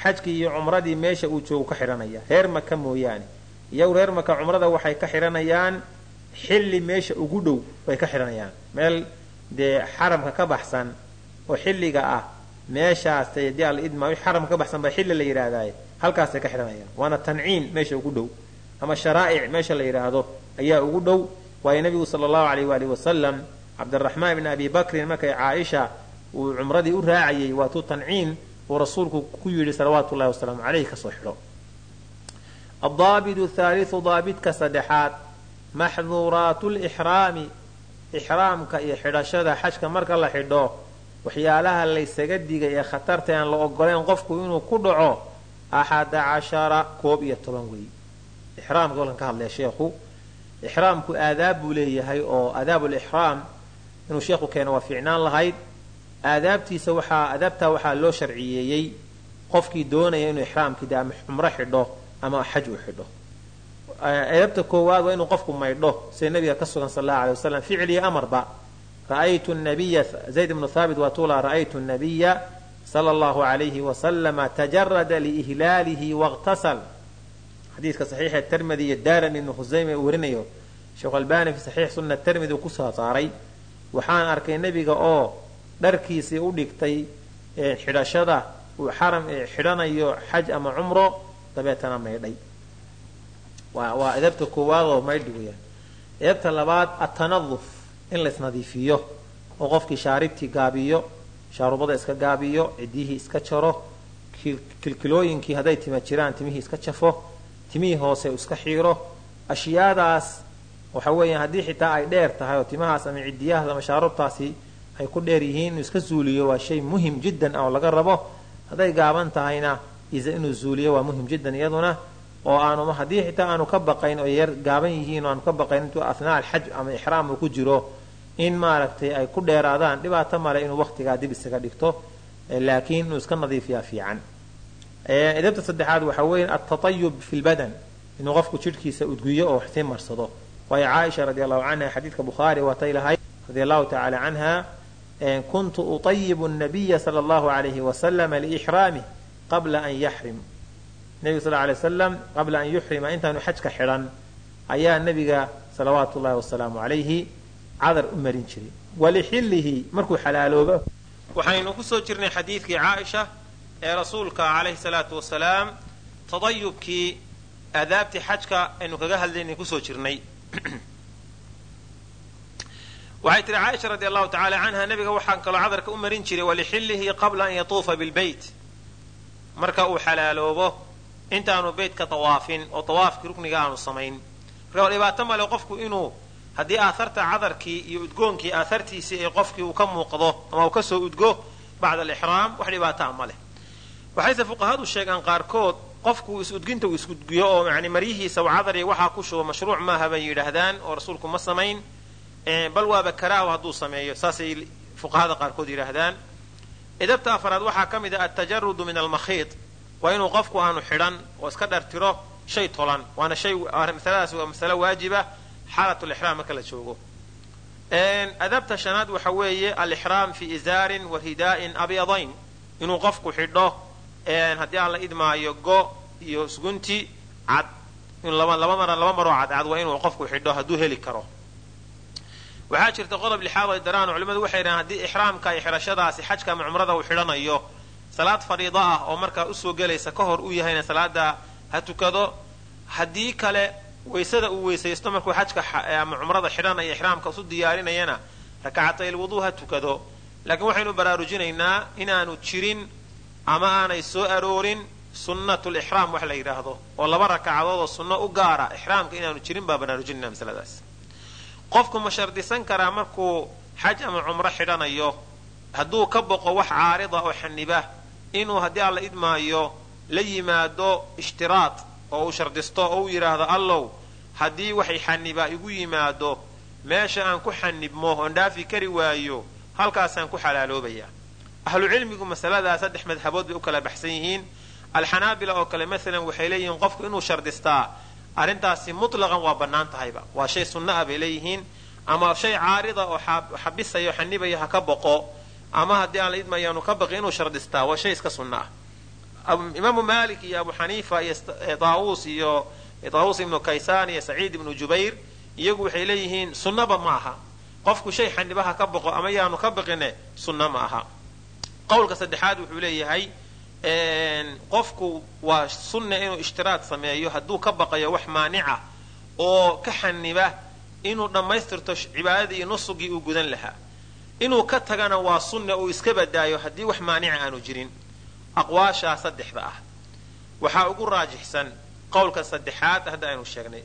xajkii iyo cumradii meesha uu joogu ka xidhanaya reer maka mooyaane. Iyagu reer maka cumrada waxay ka xidhanayaan xilli meesha ugu dhow bay ka xidhanayaan meel dee xaramka ka baxsan oo xilliga ah meeshaas dii alla idma xaramka ka baxsan baa xilli la yidhaahdaye halkaasay ka xidhanayaan waana tanciim meesha ugu dhow. Ama sharaa'ic meesha la yidhaahdo ayaa ugu dhow. Waayo nabigu sala allahu alayh waalihi wasalam cabdiraxmaan bni abi bakrin markay caaisha uu cumradii u raacayay waatuu tanciim uu rasuulku ku yidhi salawaatu llahi wasalaamu caleyh ka soo xidho. Addaabitu thaalithu daabidka saddexaad maxduuraatu lixraami ixraamka iyo xidhashada xajka marka la xidho waxyaalaha laysaga digay ee khatarta aan la ogoleyn qofku inuu ku dhaco axada cashara koob iyo toban wey ixraamka walkan ka hadlaya sheekhu ixraamku aadaab buu leeyahay oo aadaabulixraam inuu sheekhu keeno waa fiicnaan lahayd aadaabtiisa waxaa aadaabtaa waxaa loo sharciyeeyey qofkii doonaya inuu ixraamkii de ama cumro xidho ama xaj uu xidho. Edabta koowaad waa inuu qofku maydho sida nabiga ka sugan sal allahu alay wasalam ficil iyo amarba. Ra'aytu nabiya zayd ibnu thaabit waa tuula ra'aytu nabiya sala allahu alayhi wasalama tajarada liihlaalihi waqtasal xadiidka saxiixa termidi iyo daarami ibnu khusayme uu warinayo sheekh albani fi saxiix sunna termidi ku soo saaray waxaan arkay nebiga oo dharkiisii u dhigtay xidhashada uu xaram xidhanayo xaj ama cumro dabeetana maydhay. Waa edabta koowaad oo maydhi weyaan edabta labaad atanaduf in laysnadiifiyo oo qofkii shaaribtii gaabiyo shaarubada iska gaabiyo cidiyihii iska jaro kilkilooyinkii hadday tima jiraan timihii iska jafo timihii hoose iska xiiro. Ashyaadaas waxa weeyaan haddii xitaa ay dheer tahay oo timahaas ama cidiyahaas ama shaarubtaasi ay ku dheer yihiin inuu iska zuuliyo waa shay muhiim jiddan ah oo laga rabo. Hadday gaaban tahayna inuu zuuliyo waa muhiim jiddan iyaduna oo aanu haddii xitaa aanu ka baqayn oo yar gaaban yihiin oo aanu ka baqayn intuu athnaa alxaj ama ixraam uu ku jiro in maaragtay ay ku dheeraadaan dhibaato male inuu waqtigaa dib isaga dhigto laakiin inuu iska nadiifiyaa fiican. Edabta saddexaad waxaa weeye altatayub fi lbadan inuu qofku jidhkiisa udgiyo oo sii marsado. Waayo caaisha radi allahu canha xadiidka bukhaari waatay lahayd radi allahu tacala canha kuntu utayibu nabiya sala allahu alayhi wasalama liixraamih qabla an yaxrim nebiga sal lay wasalam qabla an yuxrima intaanu xajka xidhan ayaa nebiga salawaatu llahi wasalaamu calayhi cadar u marin jiray walixillihi markuu xalaaloobo waxaynu ku soo jirnay xadiidkii caaisha ee rasuulka calayhi salaatu wasalaam tadayubkii aadaabtii xajka aynu kaga hadlaynay ku soo jirnay waxay tihi caaisha radi allahu tacala canha nebiga waxaan kaloo cadarka u marin jiray walixillihi qabla an yatuufa bilbeyt marka uu xalaaloobo intaanu beytka tawaafin oo tawaafkii rukniga aanu samayn. Marka dhibaato male qofku inuu haddii aaharta cadarkii iyo udgoonkii aahartiisii ee qofkii uu ka muuqdo ama uu ka soo udgo bacda alixraam wax dhibaataa ma leh. Waxayse fuqahadu sheegaan qaarkood qofku is-udginta uu isudgiyo oo yani maryihiisa u cadar iyo waxaa ku shubo mashruuc maaha bay yidhaahdaan oo rasuulku ma samayn bal waaba karaaho hadduu sameeyo saasay fuqahada qaarkood yidhaahdaan. Edabta afaraad waxaa ka mid ah altajarudu min almakhiid waa inuu qofku aanu xidhan oo iska dhartiro shay tolan. Waana shay masaladaas waa masalo waajiba xaalatulixraam marka la joogo. Adabta shanaad waxa weeye alixraam fi izaarin wa ridaa'in abyadayn. Inuu qofku xidho haddii aan la idmaayo go iyo sugunti cad. Laba maroo cadcad waa inuu qofku xidho hadduu heli karo waxaa jirta qodob lixaad ay daraan culimadu waxay dhahaan haddii ixraamka iyo xidhashadaasi xajka ama cumrada uu xidhanayo salaad fariida ah oo markaa u soo gelaysa ka hor u yahayna salaada ha tukado. Haddii kale waysada uu weysaysto markuu xajka ama cumrada xidhanaya ixraamka isu diyaarinayana rakacatay lwuduu ha tukado. Laakiin waxaynu baraarujinaynaa inaanu jirin ama aanay soo aroorin sunnatu lixraam wax la yidhaahdo oo laba rakacadood oo sunno u gaara ixraamka inaanu jirin baa baraarujinayna masaladaas qofku ma shardisan karaa markuu xaj ama cumro xidhanayo hadduu ka boqo wax caarida oo xaniba inuu haddii alla idmaayo la yimaado ishtiraad oo uu shardisto oo uu yidhaahdo allow haddii waxay xanibaa igu yimaado meesha aan ku xanibmo oon dhaafi kari waayo halkaasaan ku xalaaloobaya ahlucilmigu masaladaa saddex madhabood bay u kala baxsan yihiin. Alxanaabila oo kale maalan waxay leeyihiin qofku inuu shardistaa arrintaasi mutlaqan waa bannaan tahayba. Waa shay sunno ah bay leeyihiin. Ama shay caarida oo xabisaya oo xanibaya ha ka boqo ama haddii aan la idmayaanu ka baqi inuu shardistaa waa shay iska sunno ah. Imaamu malik iyo abu xaniifa iyo daawuus iyo daawuus ibnu kaysaan iyo saciid ibnu jubayr iyagu waxay leeyihiin sunnaba ma aha. Qofku shay xaniba ha ka boqo ama yaanu ka baqine sunno ma aha. Qowlka saddexaad wuxuu leeyahay qofku waa sunna inuu ishtiraad sameeyo hadduu ka baqayo wax maanica oo ka xaniba inuu dhammaystirto cibaadadii iyo nusugii uu gudan lahaa. Inuu ka tagana waa sunna uu iska badaayo haddii wax maanica aanu jirin. Aqwaashaa saddexda ah. Waxaa ugu raajixsan qowlka saddexaad hadda aynu sheegnay.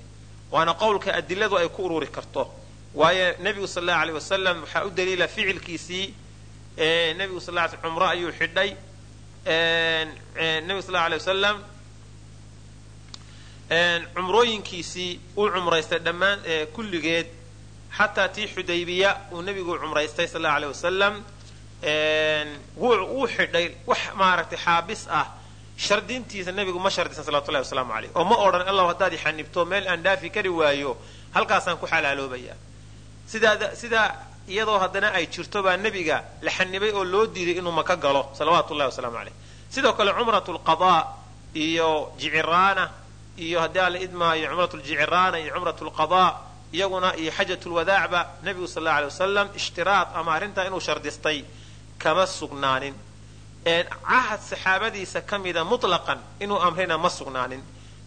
Waana qowlka adiladu ay ku ururi karto. Waayo nebigu sal allahu aleyh wasalam waxaa u daliila ficilkiisii nebigu sal cumro ayuu xidhay nebigu sal alay wasalam cumrooyinkiisii uu cumraystay dhammaan kulligeed xataa tii xudaybiya uu nebigu cumraystay sal allau aleyh wasalam wuu xidhay wax maaragtay xaabis ah shardintiisa nebigu ma shardisan salawatullahi wasalaamu caleyh oo ma odhan allah haddaad ixanibto meel aan dhaafi kari waayo halkaasaan ku xalaaloobaya sidaa iyadoo haddana ay jirto baa nebiga la xanibay oo loo diiday inuu maka galo salawaatu llahi wasalaamu caleyh sidoo kale cumratu lqadaa iyo jiciraana iyo haddii aan la idmaayo cumratu ljiciraana iyo cumratu lqadaa iyaguna iyo xajat lwadaacba nebigu sal alla alay wasalam ishtiraad ama arrintaa inuu shardistay kama sugnaanin. Cahad saxaabadiisa ka mida mutlaqan inuu amrina ma sugnaanin.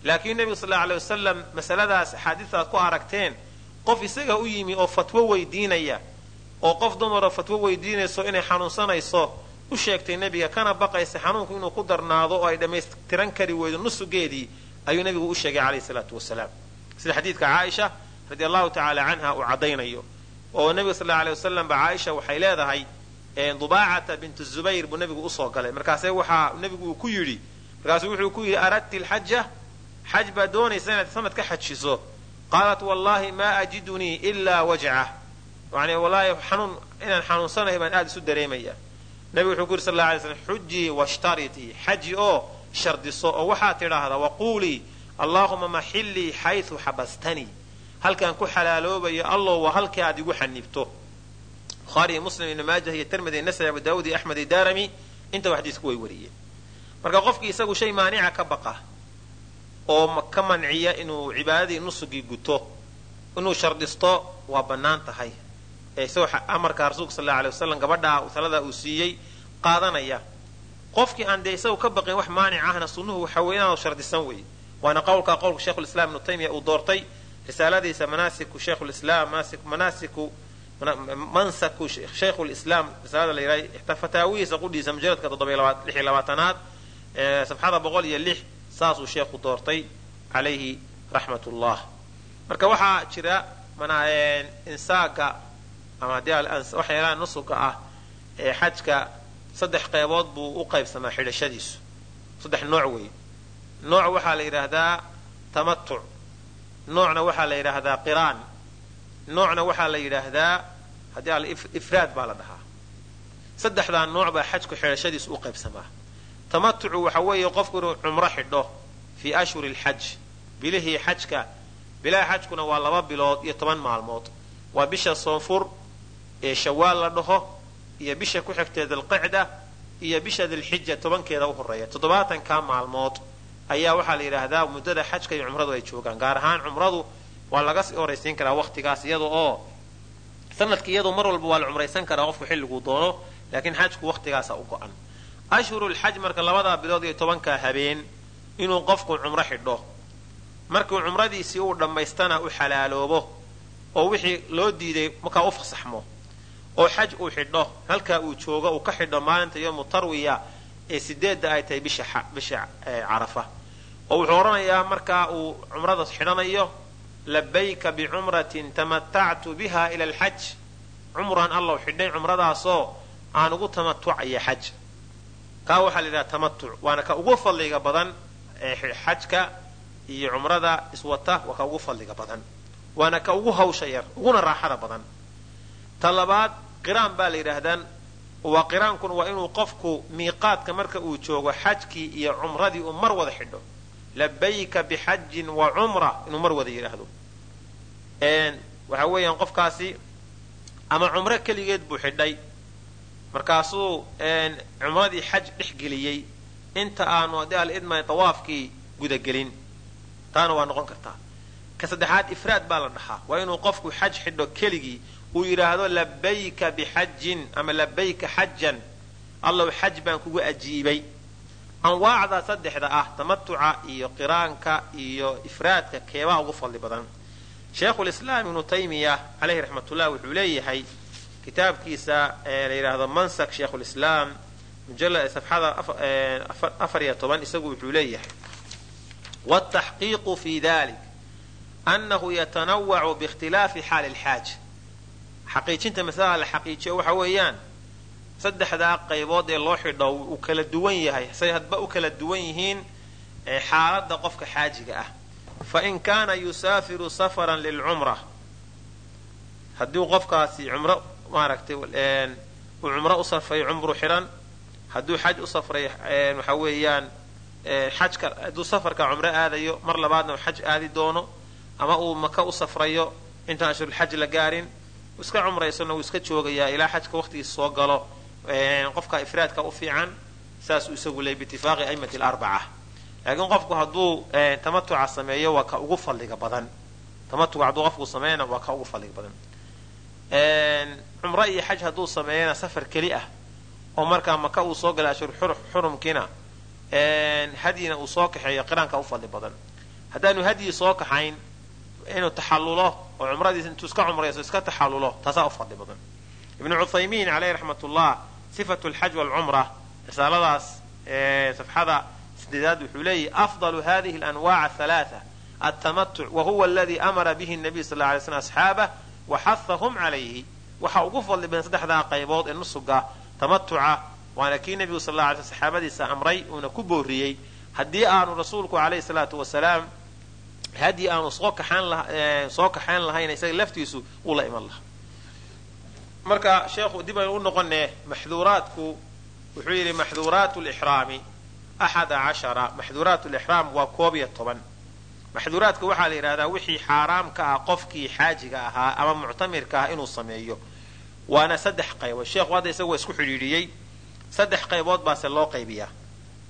Laakiin nebigu sal alla alay wasalam masaladaas axaadiistaad ku aragteen qof isaga u yimi oo fatwo weydiinaya oo qof dumaroo fatwo weydiinayso inay xanuunsanayso u sheegtay nebiga kana baqaysa xanuunku inuu ku darnaado oo ay dhammaystiran kari weydo nusugeedii ayuu nebigu u sheegay calayhi salaatu wasalaam. Sida xadiidka caaisha radi allahu tacaala canha uu caddaynayo oo nebiga sal alay wasalam ba caaisha waxay leedahay dubaacata bintu zubayr buu nebigu u soo galay. Markaase waxaa nebigu uu ku yidhi markaasuu wuxuu ku yidhi aradti lxaja xaj baad doonaysa inaad sanad ka xajiso. Qaalat wallahi ma ajidunii ilaa wajca yani wallaahi xanuun inaan xanuunsanahay baan aada isu dareemaya. Nebigu wuxuu ku yidhi sal la alay slam xujii washtaritii xaji oo shardiso oo waxaad tidhaahdaa waquulii allaahuma maxillii xaysu xabastanii. Halkaan ku xalaaloobayo allow waa halkii aad igu xanibto bukhaari iyo muslim ibnu maajah iyo tirmidi nasai abu daawud iyo axmed iyo daarami intaba xadiisku way wariyeen. Marka qofkii isagu shay maanica ka baqa oo ka manciya inuu cibaadadii nusugii guto inuu shardisto waa bannaan tahay amarka rasuulka sal alay wasalam gabadhaa taladaa uu siiyey qaadanaya. Qofkii aan dee isagu ka baqin wax maanic ahna sunnuhu waxa weye inaanu shardisan weeye waana qowlkaa qowlka sheikhulislaam ibnu taymiya uu doortay risaaladiisa manaasiku sheikhulislaam manaasiku mansaku shaykhulislaam risaalada la yidhaha fataawihiisa qudhiisa mujaladka toddobalix iyo labaatanaad safxada boqol iyo lix saasuu sheekhu doortay calayhi raxmat ullah marka waxaa jira insaaga ama haddii waxyaalaha nusuga ah ee xajka saddex qeybood buu u qaybsamaa xidhashadiisu. Saddex nooc weeye. Nooc waxaa la yidhaahdaa tamatuc. Noocna waxaa la yidhaahdaa qiraan. Noocna waxaa la yidhaahdaa haddii al ifraad baa la dhahaa. Saddexdaa nooc baa xajku xidhashadiisu u qaybsamaa. Tamatucu waxa weeye qofku inuu cumro xidho fii ashhuri lxaj bilihii xajka. Bilaha xajkuna waa laba bilood iyo toban maalmood. Waa bisha soonfur ee shawaal la dhaho iyo bisha ku xigtee dilqicda iyo bisha dilxija tobankeeda u horreeya toddobaatanka maalmood ayaa waxaa la yidhaahdaa muddada xajka iyo cumradu ay joogaan. Gaar ahaan cumradu waa laga sii horaysiin karaa waqtigaas iyada oo sanadki iyadoo mar walba waa la cumraysan karaa qofku xilliguu doono laakiin xajku waqtigaasa u go-an. Ashhurulxaj marka labadaa bilood iyo tobankaa habeen inuu qofku cumro xidho. Markuu cumradiisii uu dhammaystana u xalaaloobo oo wixii loo diiday markaa u fasaxmo oo xaj uu xidho halkaa uu joogo uu ka xidho maalinta yoomu tarwiya ee sideedda ay tahay bisha carafa. Oo wuxuu odhanayaa markaa uu cumrada xidhanayo labayka bicumratin tamatactu biha ila alxaj. Cumran allow xidhay cumradaasoo aan ugu tamatucaya xaj. Kaa waxaa la yidhaha tamatuc waana ka ugu fadliga badan ee xajka iyo cumrada iswata waa ka ugu fadliga badan. Waana ka ugu hawsha yar uguna raaxada badan. Ta labaad qiraan baa la yidhaahdaan waa qiraankuna waa inuu qofku miiqaadka marka uu joogo xajkii iyo cumradii uu mar wada xidho. Labayka bixajin wa cumra inuu mar wada yidhaahdo. Waxa weeyaan qofkaasi ama cumro keligeed buu xidhay. Markaasuu cumradii xaj dhex geliyey inta aanu haddii al idmay tawaafkii gudagelin taana waa noqon kartaa. Ka saddexaad ifraad baa la dhahaa. Waa inuu qofku xaj xidho keligii uu yidhaahdo labayka bixajin ama labayka xajan allow xaj baan kugu ajiibay. Anwaacda saddexda ah tamatuca iyo qiraanka iyo ifraadka keebaa ugu fadli badan. Sheikhulislaam ibnu taymiya caleyhi raxmatullah wuxuu leeyahay kitaabkiisa la yidhaahdo mansak sheikhulislaam mujalla safxada afar iyo toban isagu wuxuu leeyahay wataxqiiqu fi dalik annahu yatanawacu biikhtilaafi xaali lxaaj xaqiijinta masalada la xaqiijiyo waxa weeyaan saddexdaa qaybood ee loo xidho uu kala duwan yahay. Say hadba u kala duwan yihiin xaaladda qofka xaajiga ah. Fain kaana yusaafiru safaran lilcumra hadduu qofkaasi cumro maaragtay uu cumro u safray cumru xidhan hadduu xaj u safray waxa weeyaan xajka hadduu safarka cumro aadayo mar labaadna xaj aadi doono ama uu maka u safrayo intaan ashurulxaj la gaarin iska cumraysano wuu iska joogayaa ilaa xajka waqtigiisa soo galo qofka ifraadka u fiican saasuu isagu leey biitifaaqi aimati larbaca laakiin qofku hadduu tamatuca sameeyo waa ka ugu fadliga badan. Tamatuca hadduu qofku sameeyana waa ka ugu fadliga badan. Cumro iyo xaj hadduu sameeyana safar keli ah oo markaa maka uu soo gala ashur xurumkiina hadyina uu soo kaxeeyo qiraanka u fadli badan. Haddaanu hadyi soo kaxayn inuu taxallulo oo cumradiisa intuu iska cumrayso iska taxallulo taasaa u fadli badan. Ibnu cuthaymiin caleyh raxmatullah sifatu lxaj walcumra risaaladaas safxada sideedaad wuxuu leeyahy afdalu hadihi alanwac halaaa altamatuc wa huwa aladii amara bihi nabiy sal lay slm asxaabah wa xahahum calayhi. Waxa ugu fadli badan saddexdaa qaybood ee nusuga tamatuca waana kii nebigu sal la alay saxaabadiisa amray uuna ku booriyey. Haddii aanu rasuulku calayhi salaatu wasalaam hadyi aanu soo kaxayn lahayn isaga laftiisu uu la iman lahaa. Marka sheekhu dib aynu u noqonee maxduuraadku wuxuu yidhi maxduuraat lixraami axada cashara maxduuraat lixraam waa koob iyo toban. Maxduuraadka waxaa la yidhahdaa wixii xaaraam ka ah qofkii xaajiga ahaa ama muctamirka ah inuu sameeyo. Waana saddex qaybood. Sheekhu hadda isaga waa isku xidhiidhiyey. Saddex qaybood baase loo qaybiyaa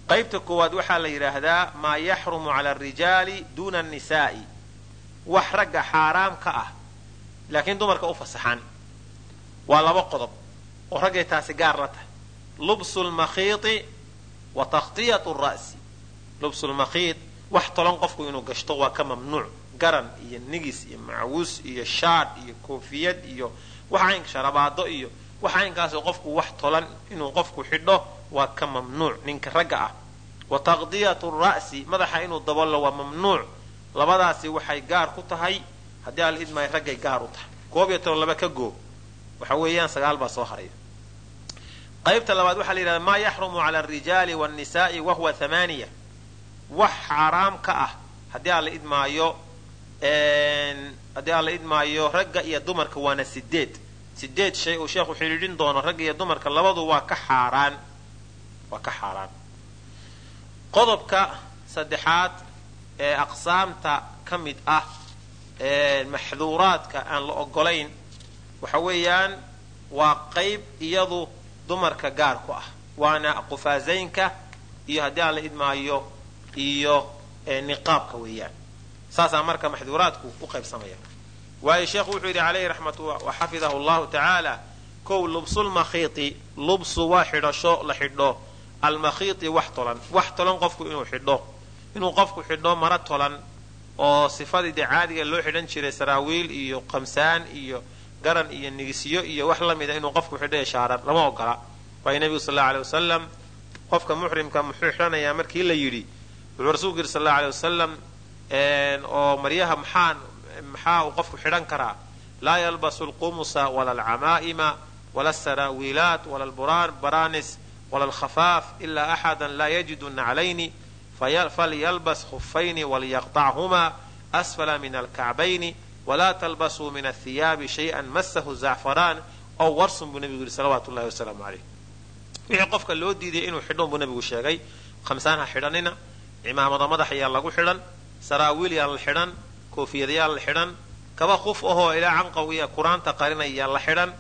qaybta koowaad waxaa la yidhaahdaa maa yaxrumu cala arijaali duuna annisaa'i wax ragga xaaraam ka ah laakiin dumarka u fasaxan. Waa laba qodob oo raggay taasi gaar la tahay. Lubsu lmakhiiti wa takhtiyatu ra'si. Lubsu lmakhiid wax tolon qofku inuu gashto waa ka mamnuuc. Garan iyo nigis iyo macwuus iyo shaadh iyo koofiyad iyo wax sharabaado iyo wax caynkaasoo qofku wax tolan inuu qofku xidho waa ka mamnuuc ninka ragga ah. Wa taqdiyatu ra'si madaxa inuu dabolo waa mamnuuc. Labadaasi waxay gaar ku tahay haddii ala idmaayo raggay gaar u tahay. Koob iyo toban laba ka goob. Waxa weeyaan sagaal baa soo haraya qaybta labaad waxaa la yidhahda maa yaxrumu cala alrijaali waannisaai wahuwa hamaaniya wax xaaraam ka ah haddii aan la idmaayo haddii aan la idmaayo ragga iyo dumarka waana sideed. Sideed shay uu sheekhu xidhiidhin doono ragga iyo dumarka labadu waa ka xaaraan waa ka xaaraan. Qodobka saddexaad ee aqsaamta ka mid ah ee maxduuraadka aan la ogolayn waxa weeyaan waa qayb iyadu dumarka gaar ku ah. Waana qufaasaynka iyo haddii aan la idmaayo iyo niqaabka weeyaan. Saasaa marka maxduuraadku u qaybsamaya waayo sheekhu wuxuu yidhi calayhi raxmatu waxafidahu llahu tacaala kow lubsulmakhiiti lubsu waa xidhasho la xidho almakhiiti wax tolan. Wax tolan qofku inuu xidho. Inuu qofku xidho mara tolan oo sifadii dee caadiga loo xidhan jiray saraawiil iyo qamsaan iyo garan iyo nigisyo iyo wax la mida inuu qofku xidho ee shaaran lama ogola. Waayo nebigu sal allau aley wasalam qofka muxrimka muxuu xidhanayaa markii la yidhi wuxuu rasuulku yidhi sal allau aley wasalam oo maryaha maxaan maxaa uu qofku xidhan karaa? Laa yalbasu alqumusa wala alcamaa'ima wala alsaraawiilaat wala alburaan baranis wala alkhafaaf ilaa axada laa yajidu naclayni falyalbas khufayni walyaqطachumaa asfala min alkacbayni walaa talbasuu min athiyaabi shayئan masahu zacfaraan ow warsun buu nebigu yidhi salawaatu llahi wasalaamu caleyh wixii qofka loo diiday inuu xidhon buu nebigu sheegay khamsaan ha xidhanina cimaamada madax ayaa lagu xidhan saraawiil la xidhan koofiyadayaa la xidhan kaba quf ahoo ilaa canqawiya qur'aanta qarinaya la xidhan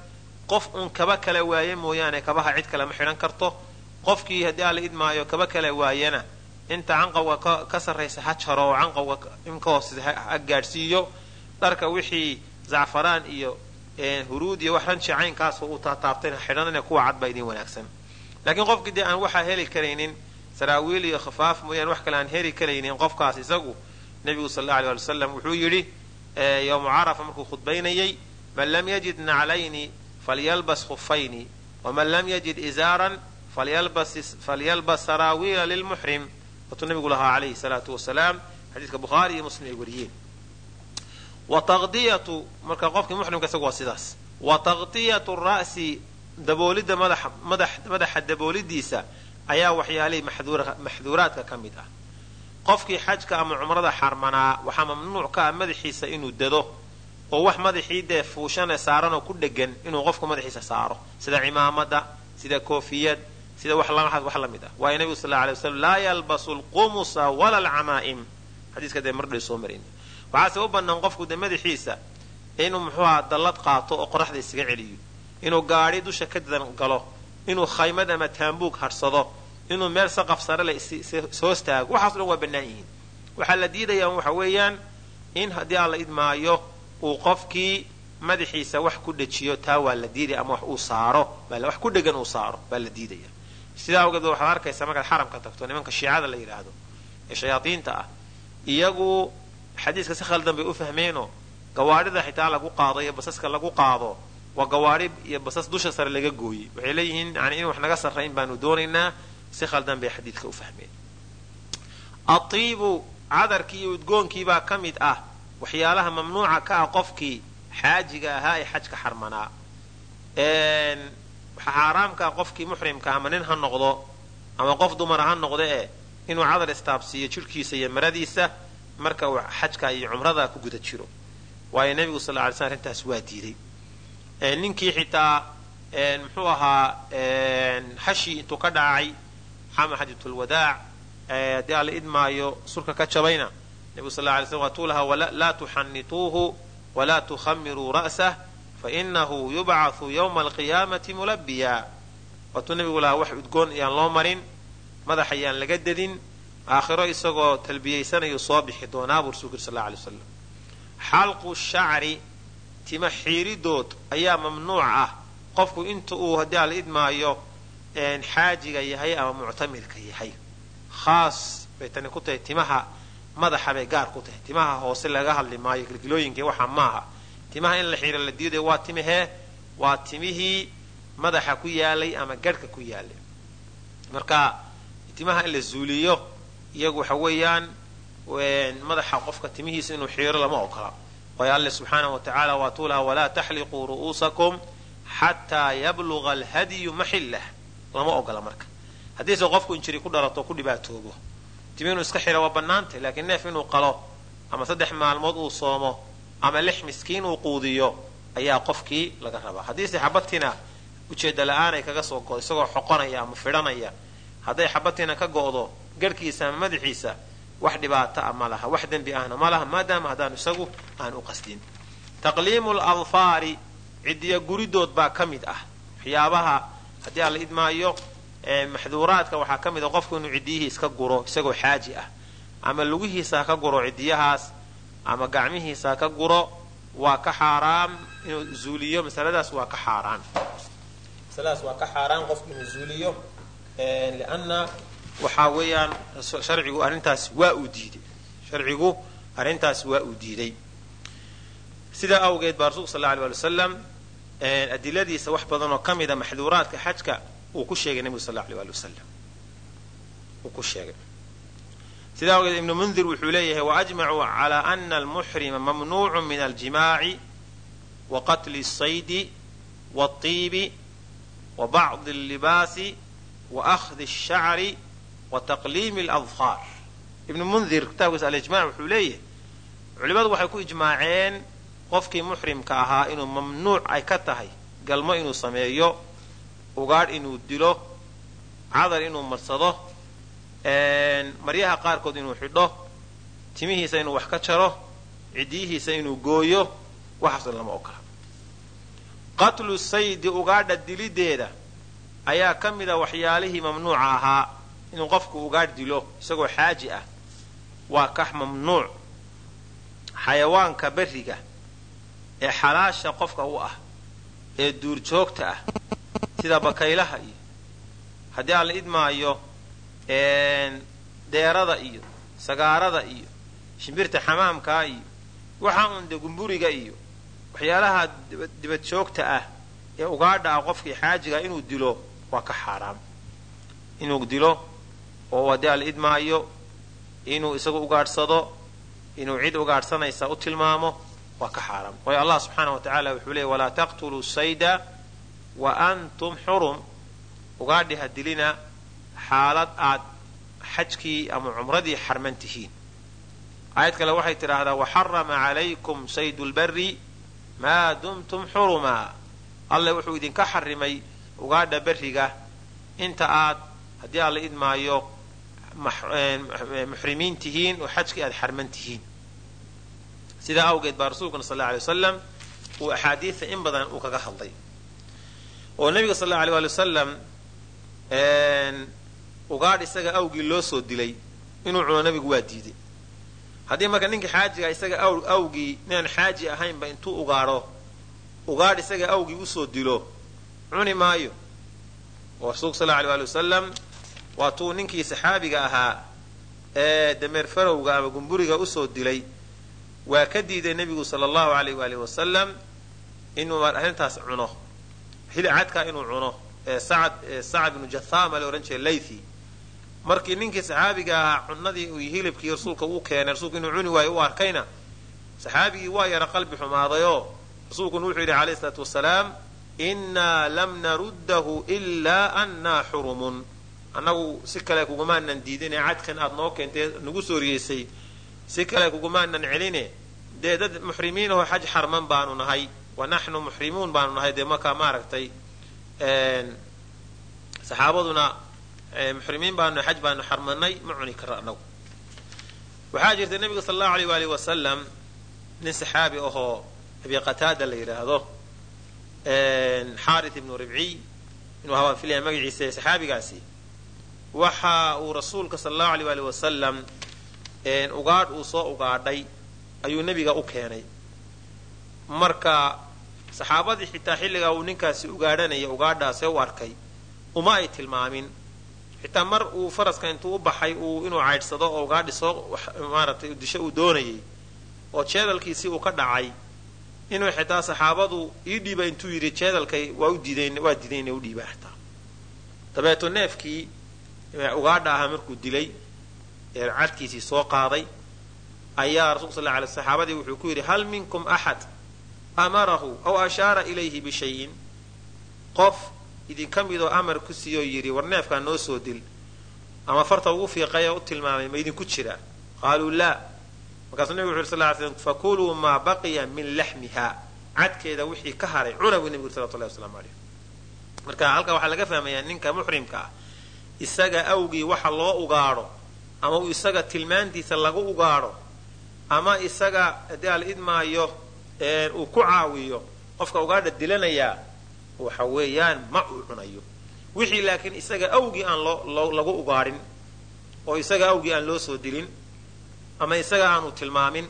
qof uun kaba kala waaye mooyaane kabaha cid kale ma xidhan karto. Qofkii haddii aan la idmaayo kaba kala waayana inta canqawga ka sarraysa ha jaro oo canqawga inka hoose ha gaadhsiiyo. Dharka wixii zacfaraan iyo huruud iyo wax ranji caynkaasoo uu taataabtayna xidhanina kuwa cad baa idin wanaagsan. Laakiin qofkii dee aan waxaa heli karaynin saraawiil iyo khifaaf mooyaan wax kale aan heli karaynin qofkaas isagu nebigu sal alla alay ali wasalam wuxuu yidhi yowmu carafa markuu khudbaynayey man lam yajid naclayni falyalbas khufayni waman lam yajid izaaran falyalbas saraawiila lilmuxrim watuu nabigu lahaa calayhi salaatu wasalaam xadiiska bukhaari iyo muslim ay wariyeen wa taqdiyatu marka qofkii muxrimka isagu waa sidaas wa taqdiyatu ra'si daboolidda madaxa daboolidiisa ayaa waxyaalihii maxduuraadka ka mid ah qofkii xajka ama cumrada xarmanaa waxaa mamnuuc ka ah madaxiisa inuu dado oo wax madaxii dee fuushane saaranoo ku dhegan inuu qofku madaxiisa saaro. Sida cimaamada sida koofiyad sida wax la mid ah. Waayo nebigu sal alay waslam laa yalbasu alqumusa wala alcamaa'im. Xadiiska dee mardhay soo marayn waxaase u bannaan qofku dee madaxiisa inuu muxuu aha dallad qaato oo qoraxda isaga celiyo. Inuu gaadhi dusha ka dan galo inuu khaymad ama taambuug hadhsado inuu meel saqaf sare le soo staago waxaaso dhan waa bannaan yihiin. Waxaa la diidayaa waxa weeyaan in haddii aan la idmaayo uu qofkii madaxiisa wax ku dhejiyo taa waa la diidaya ama wax uu saaro wax ku dhegan uu saaro baa la diidaya. Sidaa awgeed waxaad arkaysaa markaad xaramka tagto nimanka shiicada la yidhaahdo ee shayaadiinta ah iyagu xadiiska si khaldan bay u fahmeenoo gawaadhida xitaa lagu qaado iyo basaska lagu qaado waa gawaadhi iyo basas dusha sare laga gooyey. Waxay leeyihiin yani in wax naga sarrayn baanu doonaynaa si khaldan bay xadiidka u fahmeen. Aiibu cadarkii iyo udgoonkiibaa ka mid ah waxyaalaha mamnuuca ka ah qofkii xaajiga ahaa ee xajka xarmanaa. Waxaa xaaraamkaa qofkii muxrimka ama nin ha noqdo ama qof dumara ha noqdo eh inuu cadar istaabsiiyo jirhkiisa iyo maradiisa marka uu xajka iyo cumrada ku guda jiro. Waayo nebigu sal ly sl arrintaas waa diiday. Ninkii xitaa muxuu ahaa hashii intuu ka dhacay xama xajatulwadaac haddii aan la idmaayo surka ka jabayna nebigu sal lay slm waatuu lahaa laa tuxannituuhu walaa tukhamiruu ra'sah fainahu yubcathu yowma alqiyaamati mulabiya waatuu nebigu lahaa wax udgoon iyaan loo marin madax ayaan laga dedin aakhiro isagoo talbiyaysanayu soo bixi doonaa buu rasuulku sal alay waslam xalqu shacri tima xiiridood ayaa mamnuuc ah. Qofku inta uu haddii aan la idmaayo xaajiga yahay ama muctamirka yahay. Khaas bay tani ku tahay timaha madaxa bay gaar ku tahay. Timaha hoose laga hadli maayo kilkilooyinka waxa maaha. Timaha in la xiiro la diiday waa timihee waa timihii madaxa ku yaalay ama garhka ku yaalay. Marka timaha in la zuuliyo iyagu waxa weeyaan madaxa qofka timihiisa inuu xiiro lama ogola. Waayo alle subxaana wa tacaala walaa taxliquu ru'uusakum xataa yabluga alhadyu maxillah lama ogola marka. Haddiise qofku injiri ku dhalato ku dhibaatoobo timi inuu iska xiro waa bannaantay laakiin neef inuu qalo ama saddex maalmood uu soomo ama lix miskiin uu quudiyo ayaa qofkii laga rabaa. Haddiise xabatina ujeedda la'aan ay kaga soo godo isagoo xoqonaya ama fidhanaya hadday xabatina ka go'do garhkiisa ama madaxiisa wax dhibaato a ma laha wax dembi ahna ma laha maadaama haddaanu isagu aan u qasdin. Taqliimu ladfaari cidiya guridood baa ka mid ah waxyaabaha haddii aan la idmaayo maxduuraadka waxaa ka mid a qofku inuu ciddiyihii iska guro isagoo xaaji ah. Ama lugihiisa ha ka guro cidiyahaas ama gacmihiisa ha ka guro waa ka xaaraam inuu zuuliyo masaladaas waa ka xaaraan. Masaladaas waa ka xaaraan qofku inuu zuuliyo lianna waxaa weeyaan sharcigu arrintaas waa uu diiday. Sharcigu arrintaas waa uu diiday. Sidaa awgeed baa rasulku sal lla alay ali wasalam adiladiisa wax badan oo ka mida maxduuraadka xajka uu ku sheegay nebigu sal alay ali wasalam uu ku sheegay sidaa awgeed ibnu mundir wuxuu leeyahay waajmacuu calaa ana almuxrima mamnuucu min aljimaaci wa qatli الsaydi wاطiibi wa bacdi اllibaasi wa akhdi الshacri wa taqliimi اladfaar ibnu mundir kitaabkiisa alijmac wuxuu leeyahay culimadu waxay ku ijmaaceen qofkii muxrimka ahaa inuu mamnuuc ay ka tahay galmo inuu sameeyo ugaadh inuu dilo cadar inuu marsado maryaha qaarkood inuu xidho timihiisa inuu wax ka jaro cidiyihiisa inuu gooyo waxaasoo lama ogola. Qatlu saydi ugaadha dilideeda ayaa ka mida waxyaalihii mamnuuca ahaa inuu qofku ugaadh dilo isagoo xaaji ah. Waa ka mamnuuc xayawaanka berriga ee xalaasha qofka u ah ee duurjoogta ah sida bakaylaha iyo haddii aan la idmaayo deerada iyo sagaarada iyo shimbirta xamaamkaa iyo waxaa uun de gumburiga iyo waxyaalaha dibad joogta ah ee ugaadha ah qofkii xaajiga inuu dilo waa ka xaaraam. Inuu dilo oo haddii aan la idmaayo inuu isagu ugaadhsado inuu cid ugaadhsanaysa u tilmaamo waa ka xaaraam. Waayo allah subxaana wa tacala wuxuu leeyay walaa taqtuluu sayda wa antum xurum ugaadhi ha dilina xaalad aad xajkii ama cumradii xarman tihiin aayad kale waxay tidhaahdaa waxarama calaykum saydu lbari maa dumtum xurumaa alle wuxuu idinka xarimay ugaadha berriga inta aad haddii aan la idmaayo muxrimiin tihiin oo xajkii aad xarman tihiin sidaa awgeed baa rasuulkuna sal alla alay wasalam uu axaadiida in badan uu kaga hadlay oo nebiga sal alla alay ali wasalam ugaadh isaga awgii loo soo dilay inuu cuno nebigu waa diiday haddii marka ninkii xaajiga isaga awgii ninaan xaaji ahaynba intuu ugaadho ugaadh isaga awgii u soo dilo cuni maayo. Oo rasuulku sal alay ali wasalam waatuu ninkii saxaabiga ahaa ee dameer farowga ama gumburiga u soo dilay waa ka diiday nebigu sala allahu alayh waalihi wasalam inuu arrintaas cuno cadkaa inuu cuno ee sacad ibnu jathama la odhan jiray laythi. Markii ninkii saxaabiga ahaa cunadii uu hilibkii rasuulka uu keenay rasuulku inuu cuni waayo u arkayna. Saxaabigii waa yara qalbi xumaadayoo rasuulkuna wuxuu yidhi alayh isalaatu wasalaam innaa lam naruddahu ilaa annaa xurumun annagu si kale kugumaanan diidine cadkan aad noo keentay nagu sooriyeysay si kale kugumaanan celine. Dee dad muxrimiin ahoo xaj xarman baanu nahay wa naxnu muxrimuun baanu nahay dee markaa maaragtay saxaabaduna muxrimiin baanu xaj baanu xarmanay ma cuni karo annagu. Waxaa jirta nebiga sal allahu aleyh waalihi wasalam nin saxaabi ahoo abi qataada la yidhaahdo xaarith ibnu ribciy inuu habaan filaya magaciisa saxaabigaasi. Waxa uu rasuulka sal allahu aleyh waalihi wasalam ugaadh uu soo ugaadhay ayuu nebiga u keenay. Marka saxaabadii xitaa xilligaa uu ninkaasi ugaadhanaya ugaadhaasee u arkay uma ay tilmaamin. Xitaa mar uu faraska intuu u baxay uu inuu caydhsado oo ugaadhi soo maaratay disho uu doonayay oo jeedalkiisii uu ka dhacay. Inuu xitaa saxaabadu ii dhiiba intuu yidhi jeedalkay waa diiday inay u dhiibaa xitaa. Dabeeto neefkii ugaadha ahaa markuu dilay ee cadkiisii soo qaaday ayaa rasulka sal alay saxaabadii wuxuu ku yidhi hal minkum axad amarahu aw ashaara ilayhi bishayin. Qof idinka midoo amar ku siiyoo yidhi war neefkaa noo soo dil. Ama farta ugu fiiqay oo u tilmaamay ma idinku jira? Qaaluu laa markaasuu nebigu wuxu sal slm fakuluu maa baqiya min laxmiha cadkeeda wixii ka haray cuna buu nebigu salawatu llahi waslamu alayh marka halkaa waxaa laga fahmayaa ninka muxrimka ah isaga awgii waxa loo ugaadho ama isaga tilmaantiisa lagu ugaadho ama isaga haddii ala idmaayo uu ku caawiyo qofka ugaadha dilanayaa waxa weeyaan ma uu cunayo. Wixii laakiin isaga awgii aan lagu ugaadhin oo isaga awgii aan loo soo dilin ama isaga aanu tilmaamin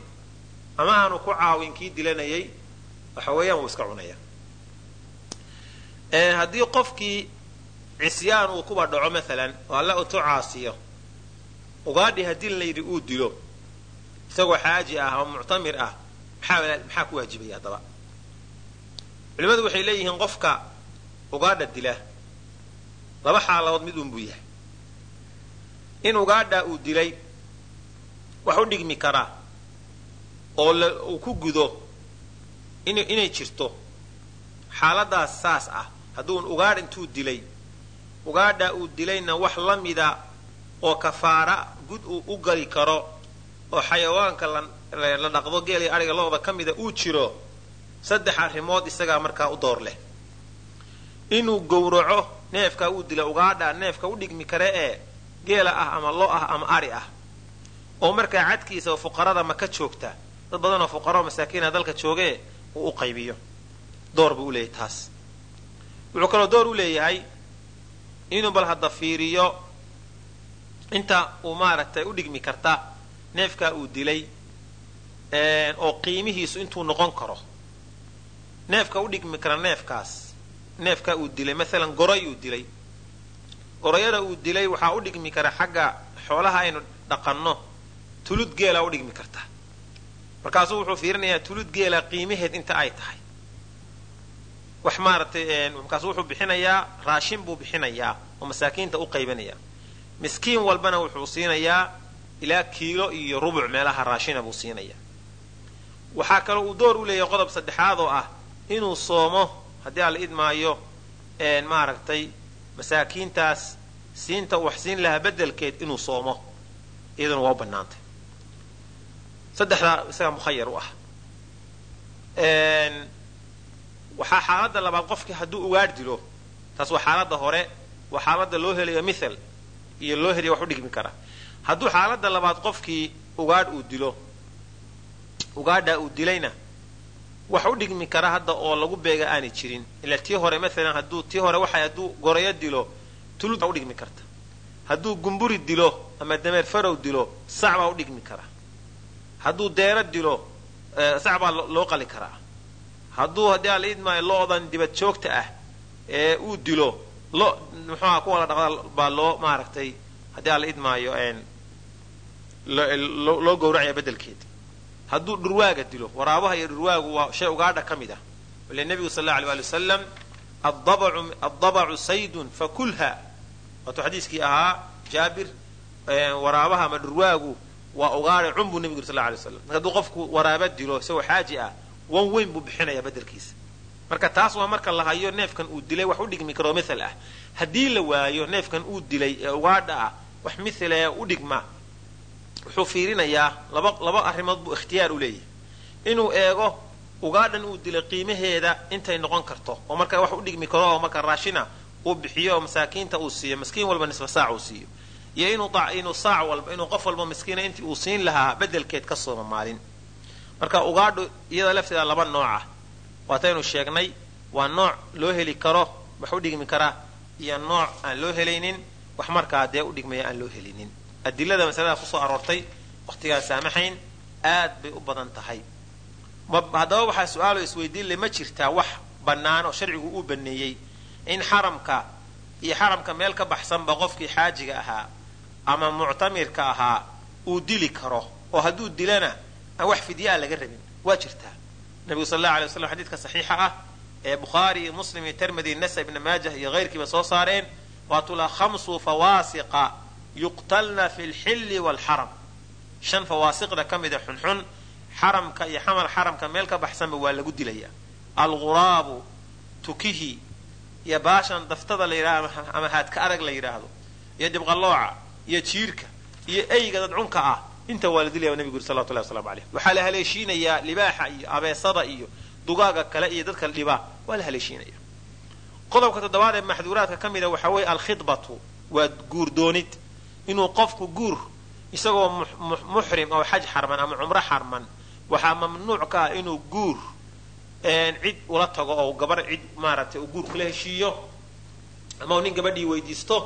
ama aanu ku caawin kii dilanayay waxa weeyaan wuu iska cunaya. Haddii qofkii cisyaan uu kuba dhaco maalan oo alle utu caasiyo ugaadhi haddii layidhi uu dilo isagoo xaaji ah oo muctamir ah maxaa ku waajibaya haddaba culimmadu waxay leeyihiin qofka ugaadha dila laba xaaladood mid uun buu yahay in ugaadha uu dilay wax u dhigmi karaa oo uu ku gudo inay jirto xaaladaas saas ah hadduun ugaadh intuu dilay ugaadha uu dilayna wax la mida oo kafaara gud uu u gali karo oo xayawaanka la dhaqdo geelay adhiga looda ka mida uu jiro saddex arrimood isagaa markaa u door leh. Inuu gowraco neefkaa uu dila ugaadha neefka u dhigmi kare ee geela ah ama lo ah ama ari ah. Oo markaa cadkiisa oo fuqarada ma ka joogta dad badanoo fuqaro masaakiina dalka joogee uu u qaybiyo. Door buu u leeyahay taas. Wuxuu kaloo door u leeyahay inuu bal hadda fiiriyo inta uu maaragtay u dhigmi karta neefkaa uu dilay oo qiimihiisu intuu noqon karo neefka u dhigmi kara neefkaas neefkaa uu dilay maalan goray uu dilay gorayada uu dilay waxaa u dhigmi kara xagga xoolaha aynu dhaqanno tulud geela u dhigmi karta. Markaasuu wuxuu fiirinayaa tulud geela qiimaheed inta ay tahay. Wax maaratay markaasu wuxuu bixinayaa raashin buu bixinayaa oo masaakiinta u qaybinayaa. Miskiin walbana wuxuu siinayaa ilaa kiilo iyo rubuc meelaha raashina buu siinayaa waxaa kaloo uu door u leeyahay qodob saddexaad oo ah inuu soomo haddii aan la idmaayo maaragtay masaakiintaas siinta wax siin lahaa bedelkeed inuu soomo. Iyaduna waa u bannaantay. Saddexdaa isagaa mukhayar u ah. Waxaa xaaladda labaad qofkii hadduu ugaadh dilo taas waa xaaladda hore waa xaaladda loo helayo mithal iyo loo helayo wax u dhigmi kara. Hadduu xaaladda labaad qofkii ugaadh uu dilo ugaadhaa uu dilayna. Wax u dhigmi kara hadda oo lagu beega aanay jirin. Ila tii hore maalan hadduu tii hore waxay hadduu gorayo dilo tulud baa udhigmi karta. Hadduu gumburi dilo ama dameer farow dilo sac baa udhigmi kara. Hadduu deero dilo sac baa loo qali karaa hadduu haddii aan la idmaayo lo-dan dibad joogta ah ee uu dilo lo muxuuha kuwa la dhaqda baa loo maaragtay haddii aan la idmaayo loo gowracaya bedelkeed hadduu dhurwaaga dilo. Waraabaha iyo dhurwaagu waa shay ugaadha ka mid ah. Ile nebigu sal alla alay ali wasalam addabacu saydun fakulha. Waatuu xadiiskii ahaa jaabir waraabaha ama dhurwaagu waa ugaadha cun buu nebigu yiri sal alay waslam marka hadduu qofku waraaba dilo isagoo xaaji ah wan weyn buu bixinaya bedelkiisa marka taas waa marka la hayo neefkan uu dilay wax u dhigmi karoo mithal ah. Haddii la waayo neefkan uu dilay ee ugaadha ah wax mithalee u dhigma wuxuu fiirinayaa laba laba arrimood buu ikhtiyaar u leeyahay. Inuu eego ugaadhan uu dilay qiimaheeda intay noqon karto oo marka wax u dhigmi karo oo marka raashina uu bixiyo oo masaakiinta uu siiyo maskiin walba nisfa saac uu siiyo. Iyo inuu inuu saac walba inuu qof walba miskiina intii uu siin lahaa bedelkeed ka sooma maalin marka ugaadhu iyada lafteeda laba nooca waataynu sheegnay waa nooc loo heli karo wax u dhigmi kara iyo nooc aan loo helaynin wax markaa dee u dhigmaya aan loo helinin adilada masalada ku soo aroortay wakhtigaan saamaxayn aad bay u badan tahay. Haddaba waxaa su'aalo isweydiin le ma jirtaa wax bannaan oo sharcigu uu baneeyey in xaramka iyo xaramka meel ka baxsanba qofkii xaajiga ahaa ama muctamirka ahaa uu dili karo oo hadduu dilana aan wax fidyaa laga rabin. Waa jirtaa nabigu sal allau alay waslam xadiidka saxiixa ah ee bukhaari iyo muslim iyo termidi nasa ibna maajah iyo hayrkiiba soo saareen waatuu laha khamsu fawaasiqa yuqtalna fi lxilli waalxaram shan fawaasiqda ka mida xunxun xaramka iyo xamal xaramka meel ka baxsanba waa lagu dilaya alguraabu tukihi iyo baashan daftada la yidhahdo ama haadka arag la yidhaahdo iyo dibqalooca iyo jiirka iyo eyga dadcunka ah inta waa la dilaya nabigu yuri salawatu llahi waslamu aleyh waxaa la haleeshiinayaa libaaxa iyo abeesada iyo dugaaga kale iyo dadka dhibaa waa la haleeshiinaya qodobka toddobaad ee maxduuraadka ka mida waxaa weeye alkhidbatu waa guurdoonid inuu qofku guur isagoo muxrim oo xaj xarman ama cumro xarman waxaa mamnuuc ka ah inuu guur cid ula tago oo gabar cid maaragtay uu guur kula heshiiyo ama nin gabadhii weydiisto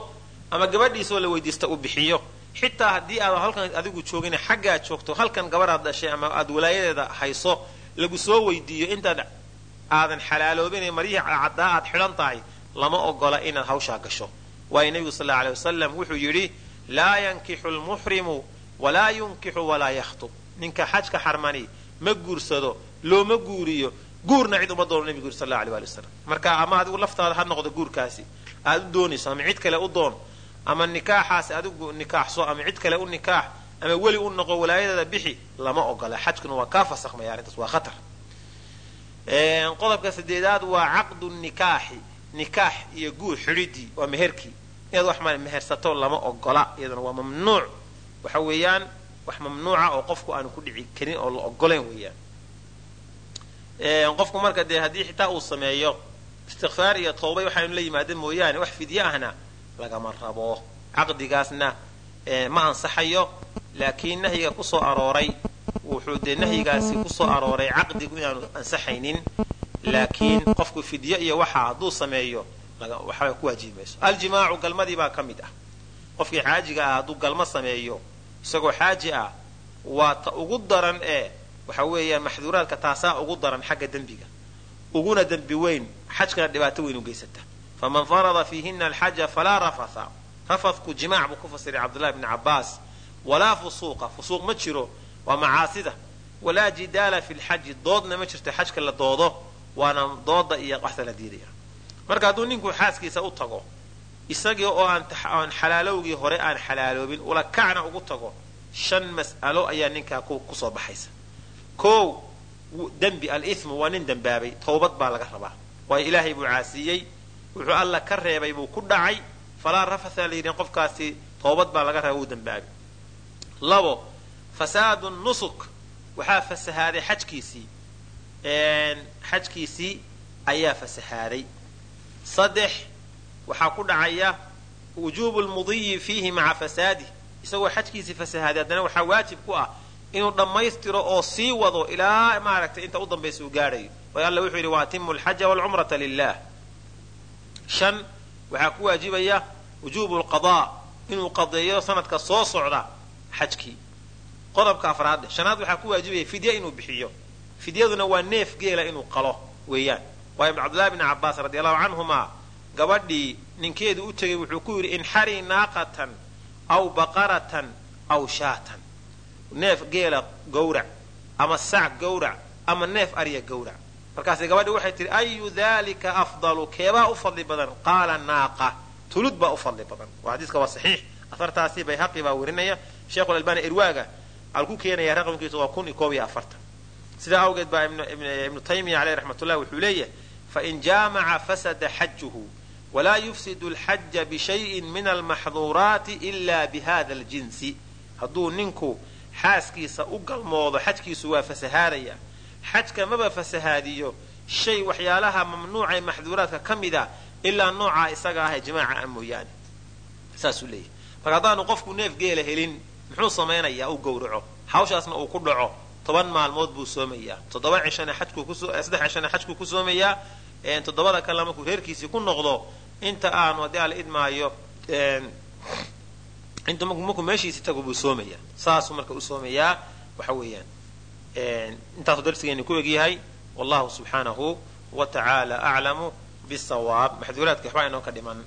ama gabadhiisoo la weydiista uu bixiyo. Xitaa haddii aad halkan adigu joogin xaggaad joogto halkan gabadhaad dhashay ama aad walaayadeeda hayso lagu soo weydiiyo intaad aadan xalaaloobin maryihii caddaa aad xidhan tahay lama ogola inaad hawshaa gasho. Waayo nebigu sal allau aley wasalam wuxuu yidhi laa yankixu lmuxrimu walaa yunkixu walaa yakhtub ninka xajka xarmani ma guursado looma guuriyo guurna cid uma doono nebigu yuri sal allau alay ali wasalam marka ama adigu laftaada ha noqdo guurkaasi aad u doonayso ama cid kale u doon ama nikaaxaasi adigu nikaaxso ama cid kale u nikaax ama weli u noqo walaayadeeda bixi lama ogola xajkuna waa kaa fasakmaya arrintaas waa khatar qodobka sadeedaad waa caqdu nikaaxi nikaax iyo guur xidhidii waa meherkii inaad wax mehersato lama ogola iyadana waa mamnuuc. Waxa weeyaan wax mamnuuca oo qofku aanu ku dhici karin oo la ogoleen weeyaan. Qofku marka dee haddii xitaa uu sameeyo istikfaar iyo toobay waxaynu la yimaada mooyaane wax fidye ahna lagama rabo. Caqdigaasna ma ansaxayo laakiin nahyiga ku soo arooray wuxuu dee nahyigaasi ku soo arooray caqdigu inaanu ansaxaynin. Laakiin qofku fidye iyo waxa hadduu sameeyo waxba ku waajibi aljimaacu galmadii baa ka mid ah. Qofkii xaajiga ah hadduu galmo sameeyo isagoo xaaji ah waa ta ugu daran ee waxa weeyaan maxduuraadka taasaa ugu daran xagga dembiga. Uguna dembi weyn xajkana dhibaato weyn u geysata. Faman farada fiihina alxaja falaa rafatha rafadku jimaac buu ku fasiray cabdullahi bni cabaas walaa fusuuqa fusuuq ma jiro waa macaasida. Walaa jidaala fi lxaji doodna ma jirto xajka la doodo waana dooda iyo qaxda la diidaya marka hadduu ninku xaaskiisa u tago isagii oo aan xalaalowgii hore aan xalaaloobin ula kacna ugu tago shan mas'alo ayaa ninkaa ku soo baxaysa. Kow dembi alithmu waa nin dembaabay towbad baa laga rabaa. Waayo ilaahay buu caasiyey wuxuu alla ka reebay buu ku dhacay. Falaa rafatha la yidhi qofkaasi toobad baa laga reeba wuu dembaabay labo fasaadu nusuk. Waxaa fasahaaday xajkiisii. Xajkiisii ayaa fasahaaday saddex waxaa ku dhacaya wujuubu lmudiyi fiihi maca fasaadih isagoo xajkiisii fasahaaday haddana waxaa waajib ku ah inuu dhammaystiro oo sii wado ilaa maaragtay inta u dambaysa uu gaadhayo. Waayo alla wuxuu yidhi waatimu alxaja walcumrata lilah shan waxaa ku waajibaya wujuubu lqadaa inuu qadeeyo sanadka soo socda xajkii. Qodobka afraad shanaad waxaa ku waajibaya fidya inuu bixiyo. Fidyaduna waa neef geela inuu qalo weeyaan waayo ibn cabdillahi bni cabbaas radi allahu canhumaa gabadhii ninkeedu u tegay wuxuu ku yidhi inxarii naaqatan aw baqaratan aw shaatan. Neef geela gowrac ama sac gowrac ama neef arya gowrac. Markaas gabadhi waxay tihi ayu dalika afdalu? Keebaa u fadli badan. Qaala naaqa. Tulud baa u fadli badan. Waa xadiiska waa saxiix. Afartaasi bayhaqi baa werinaya sheekhu albani irwaaga al keenaya raqamkiisa waa kun iyo koob iyo afartan. Sidaa awgeed baa ibnu taymiya caleyh raxmat ullah wuxuu leeyahay fain jaamaca fasada xajuhu walaa yufsidu alxaja bishayin min almaxduuraati ila bihada aljinsi hadduu ninku xaaskiisa u galmoodo xajkiisu waa fasahaadaya xajka maba fasahaadiyo shay waxyaalaha mamnuuca maxduuraadka ka mid a ilaa noocaa isaga ah ee jimaaca ah mooyaane saasuu leeyahy marka haddaanu qofku neef geela helin muxuu samaynayaa uu gowraco hawshaasna uu ku dhaco toban maalmood buu soomayaa. toddoba cishana xajkusaddex cishana xajkuu ku soomayaa toddobada kalena markuu reerkiisii ku noqdo inta aanu haddii ala idmaayo inta markuu meeshiisi tago buu soomayaa saasuu marka u soomayaa waxa weeyaan intaasuu darsigeeni ku egyahay. Wallahu subxaanahu wa tacaala aclamu bisawaab maxduuraadka waxbaa inoo ka dhiman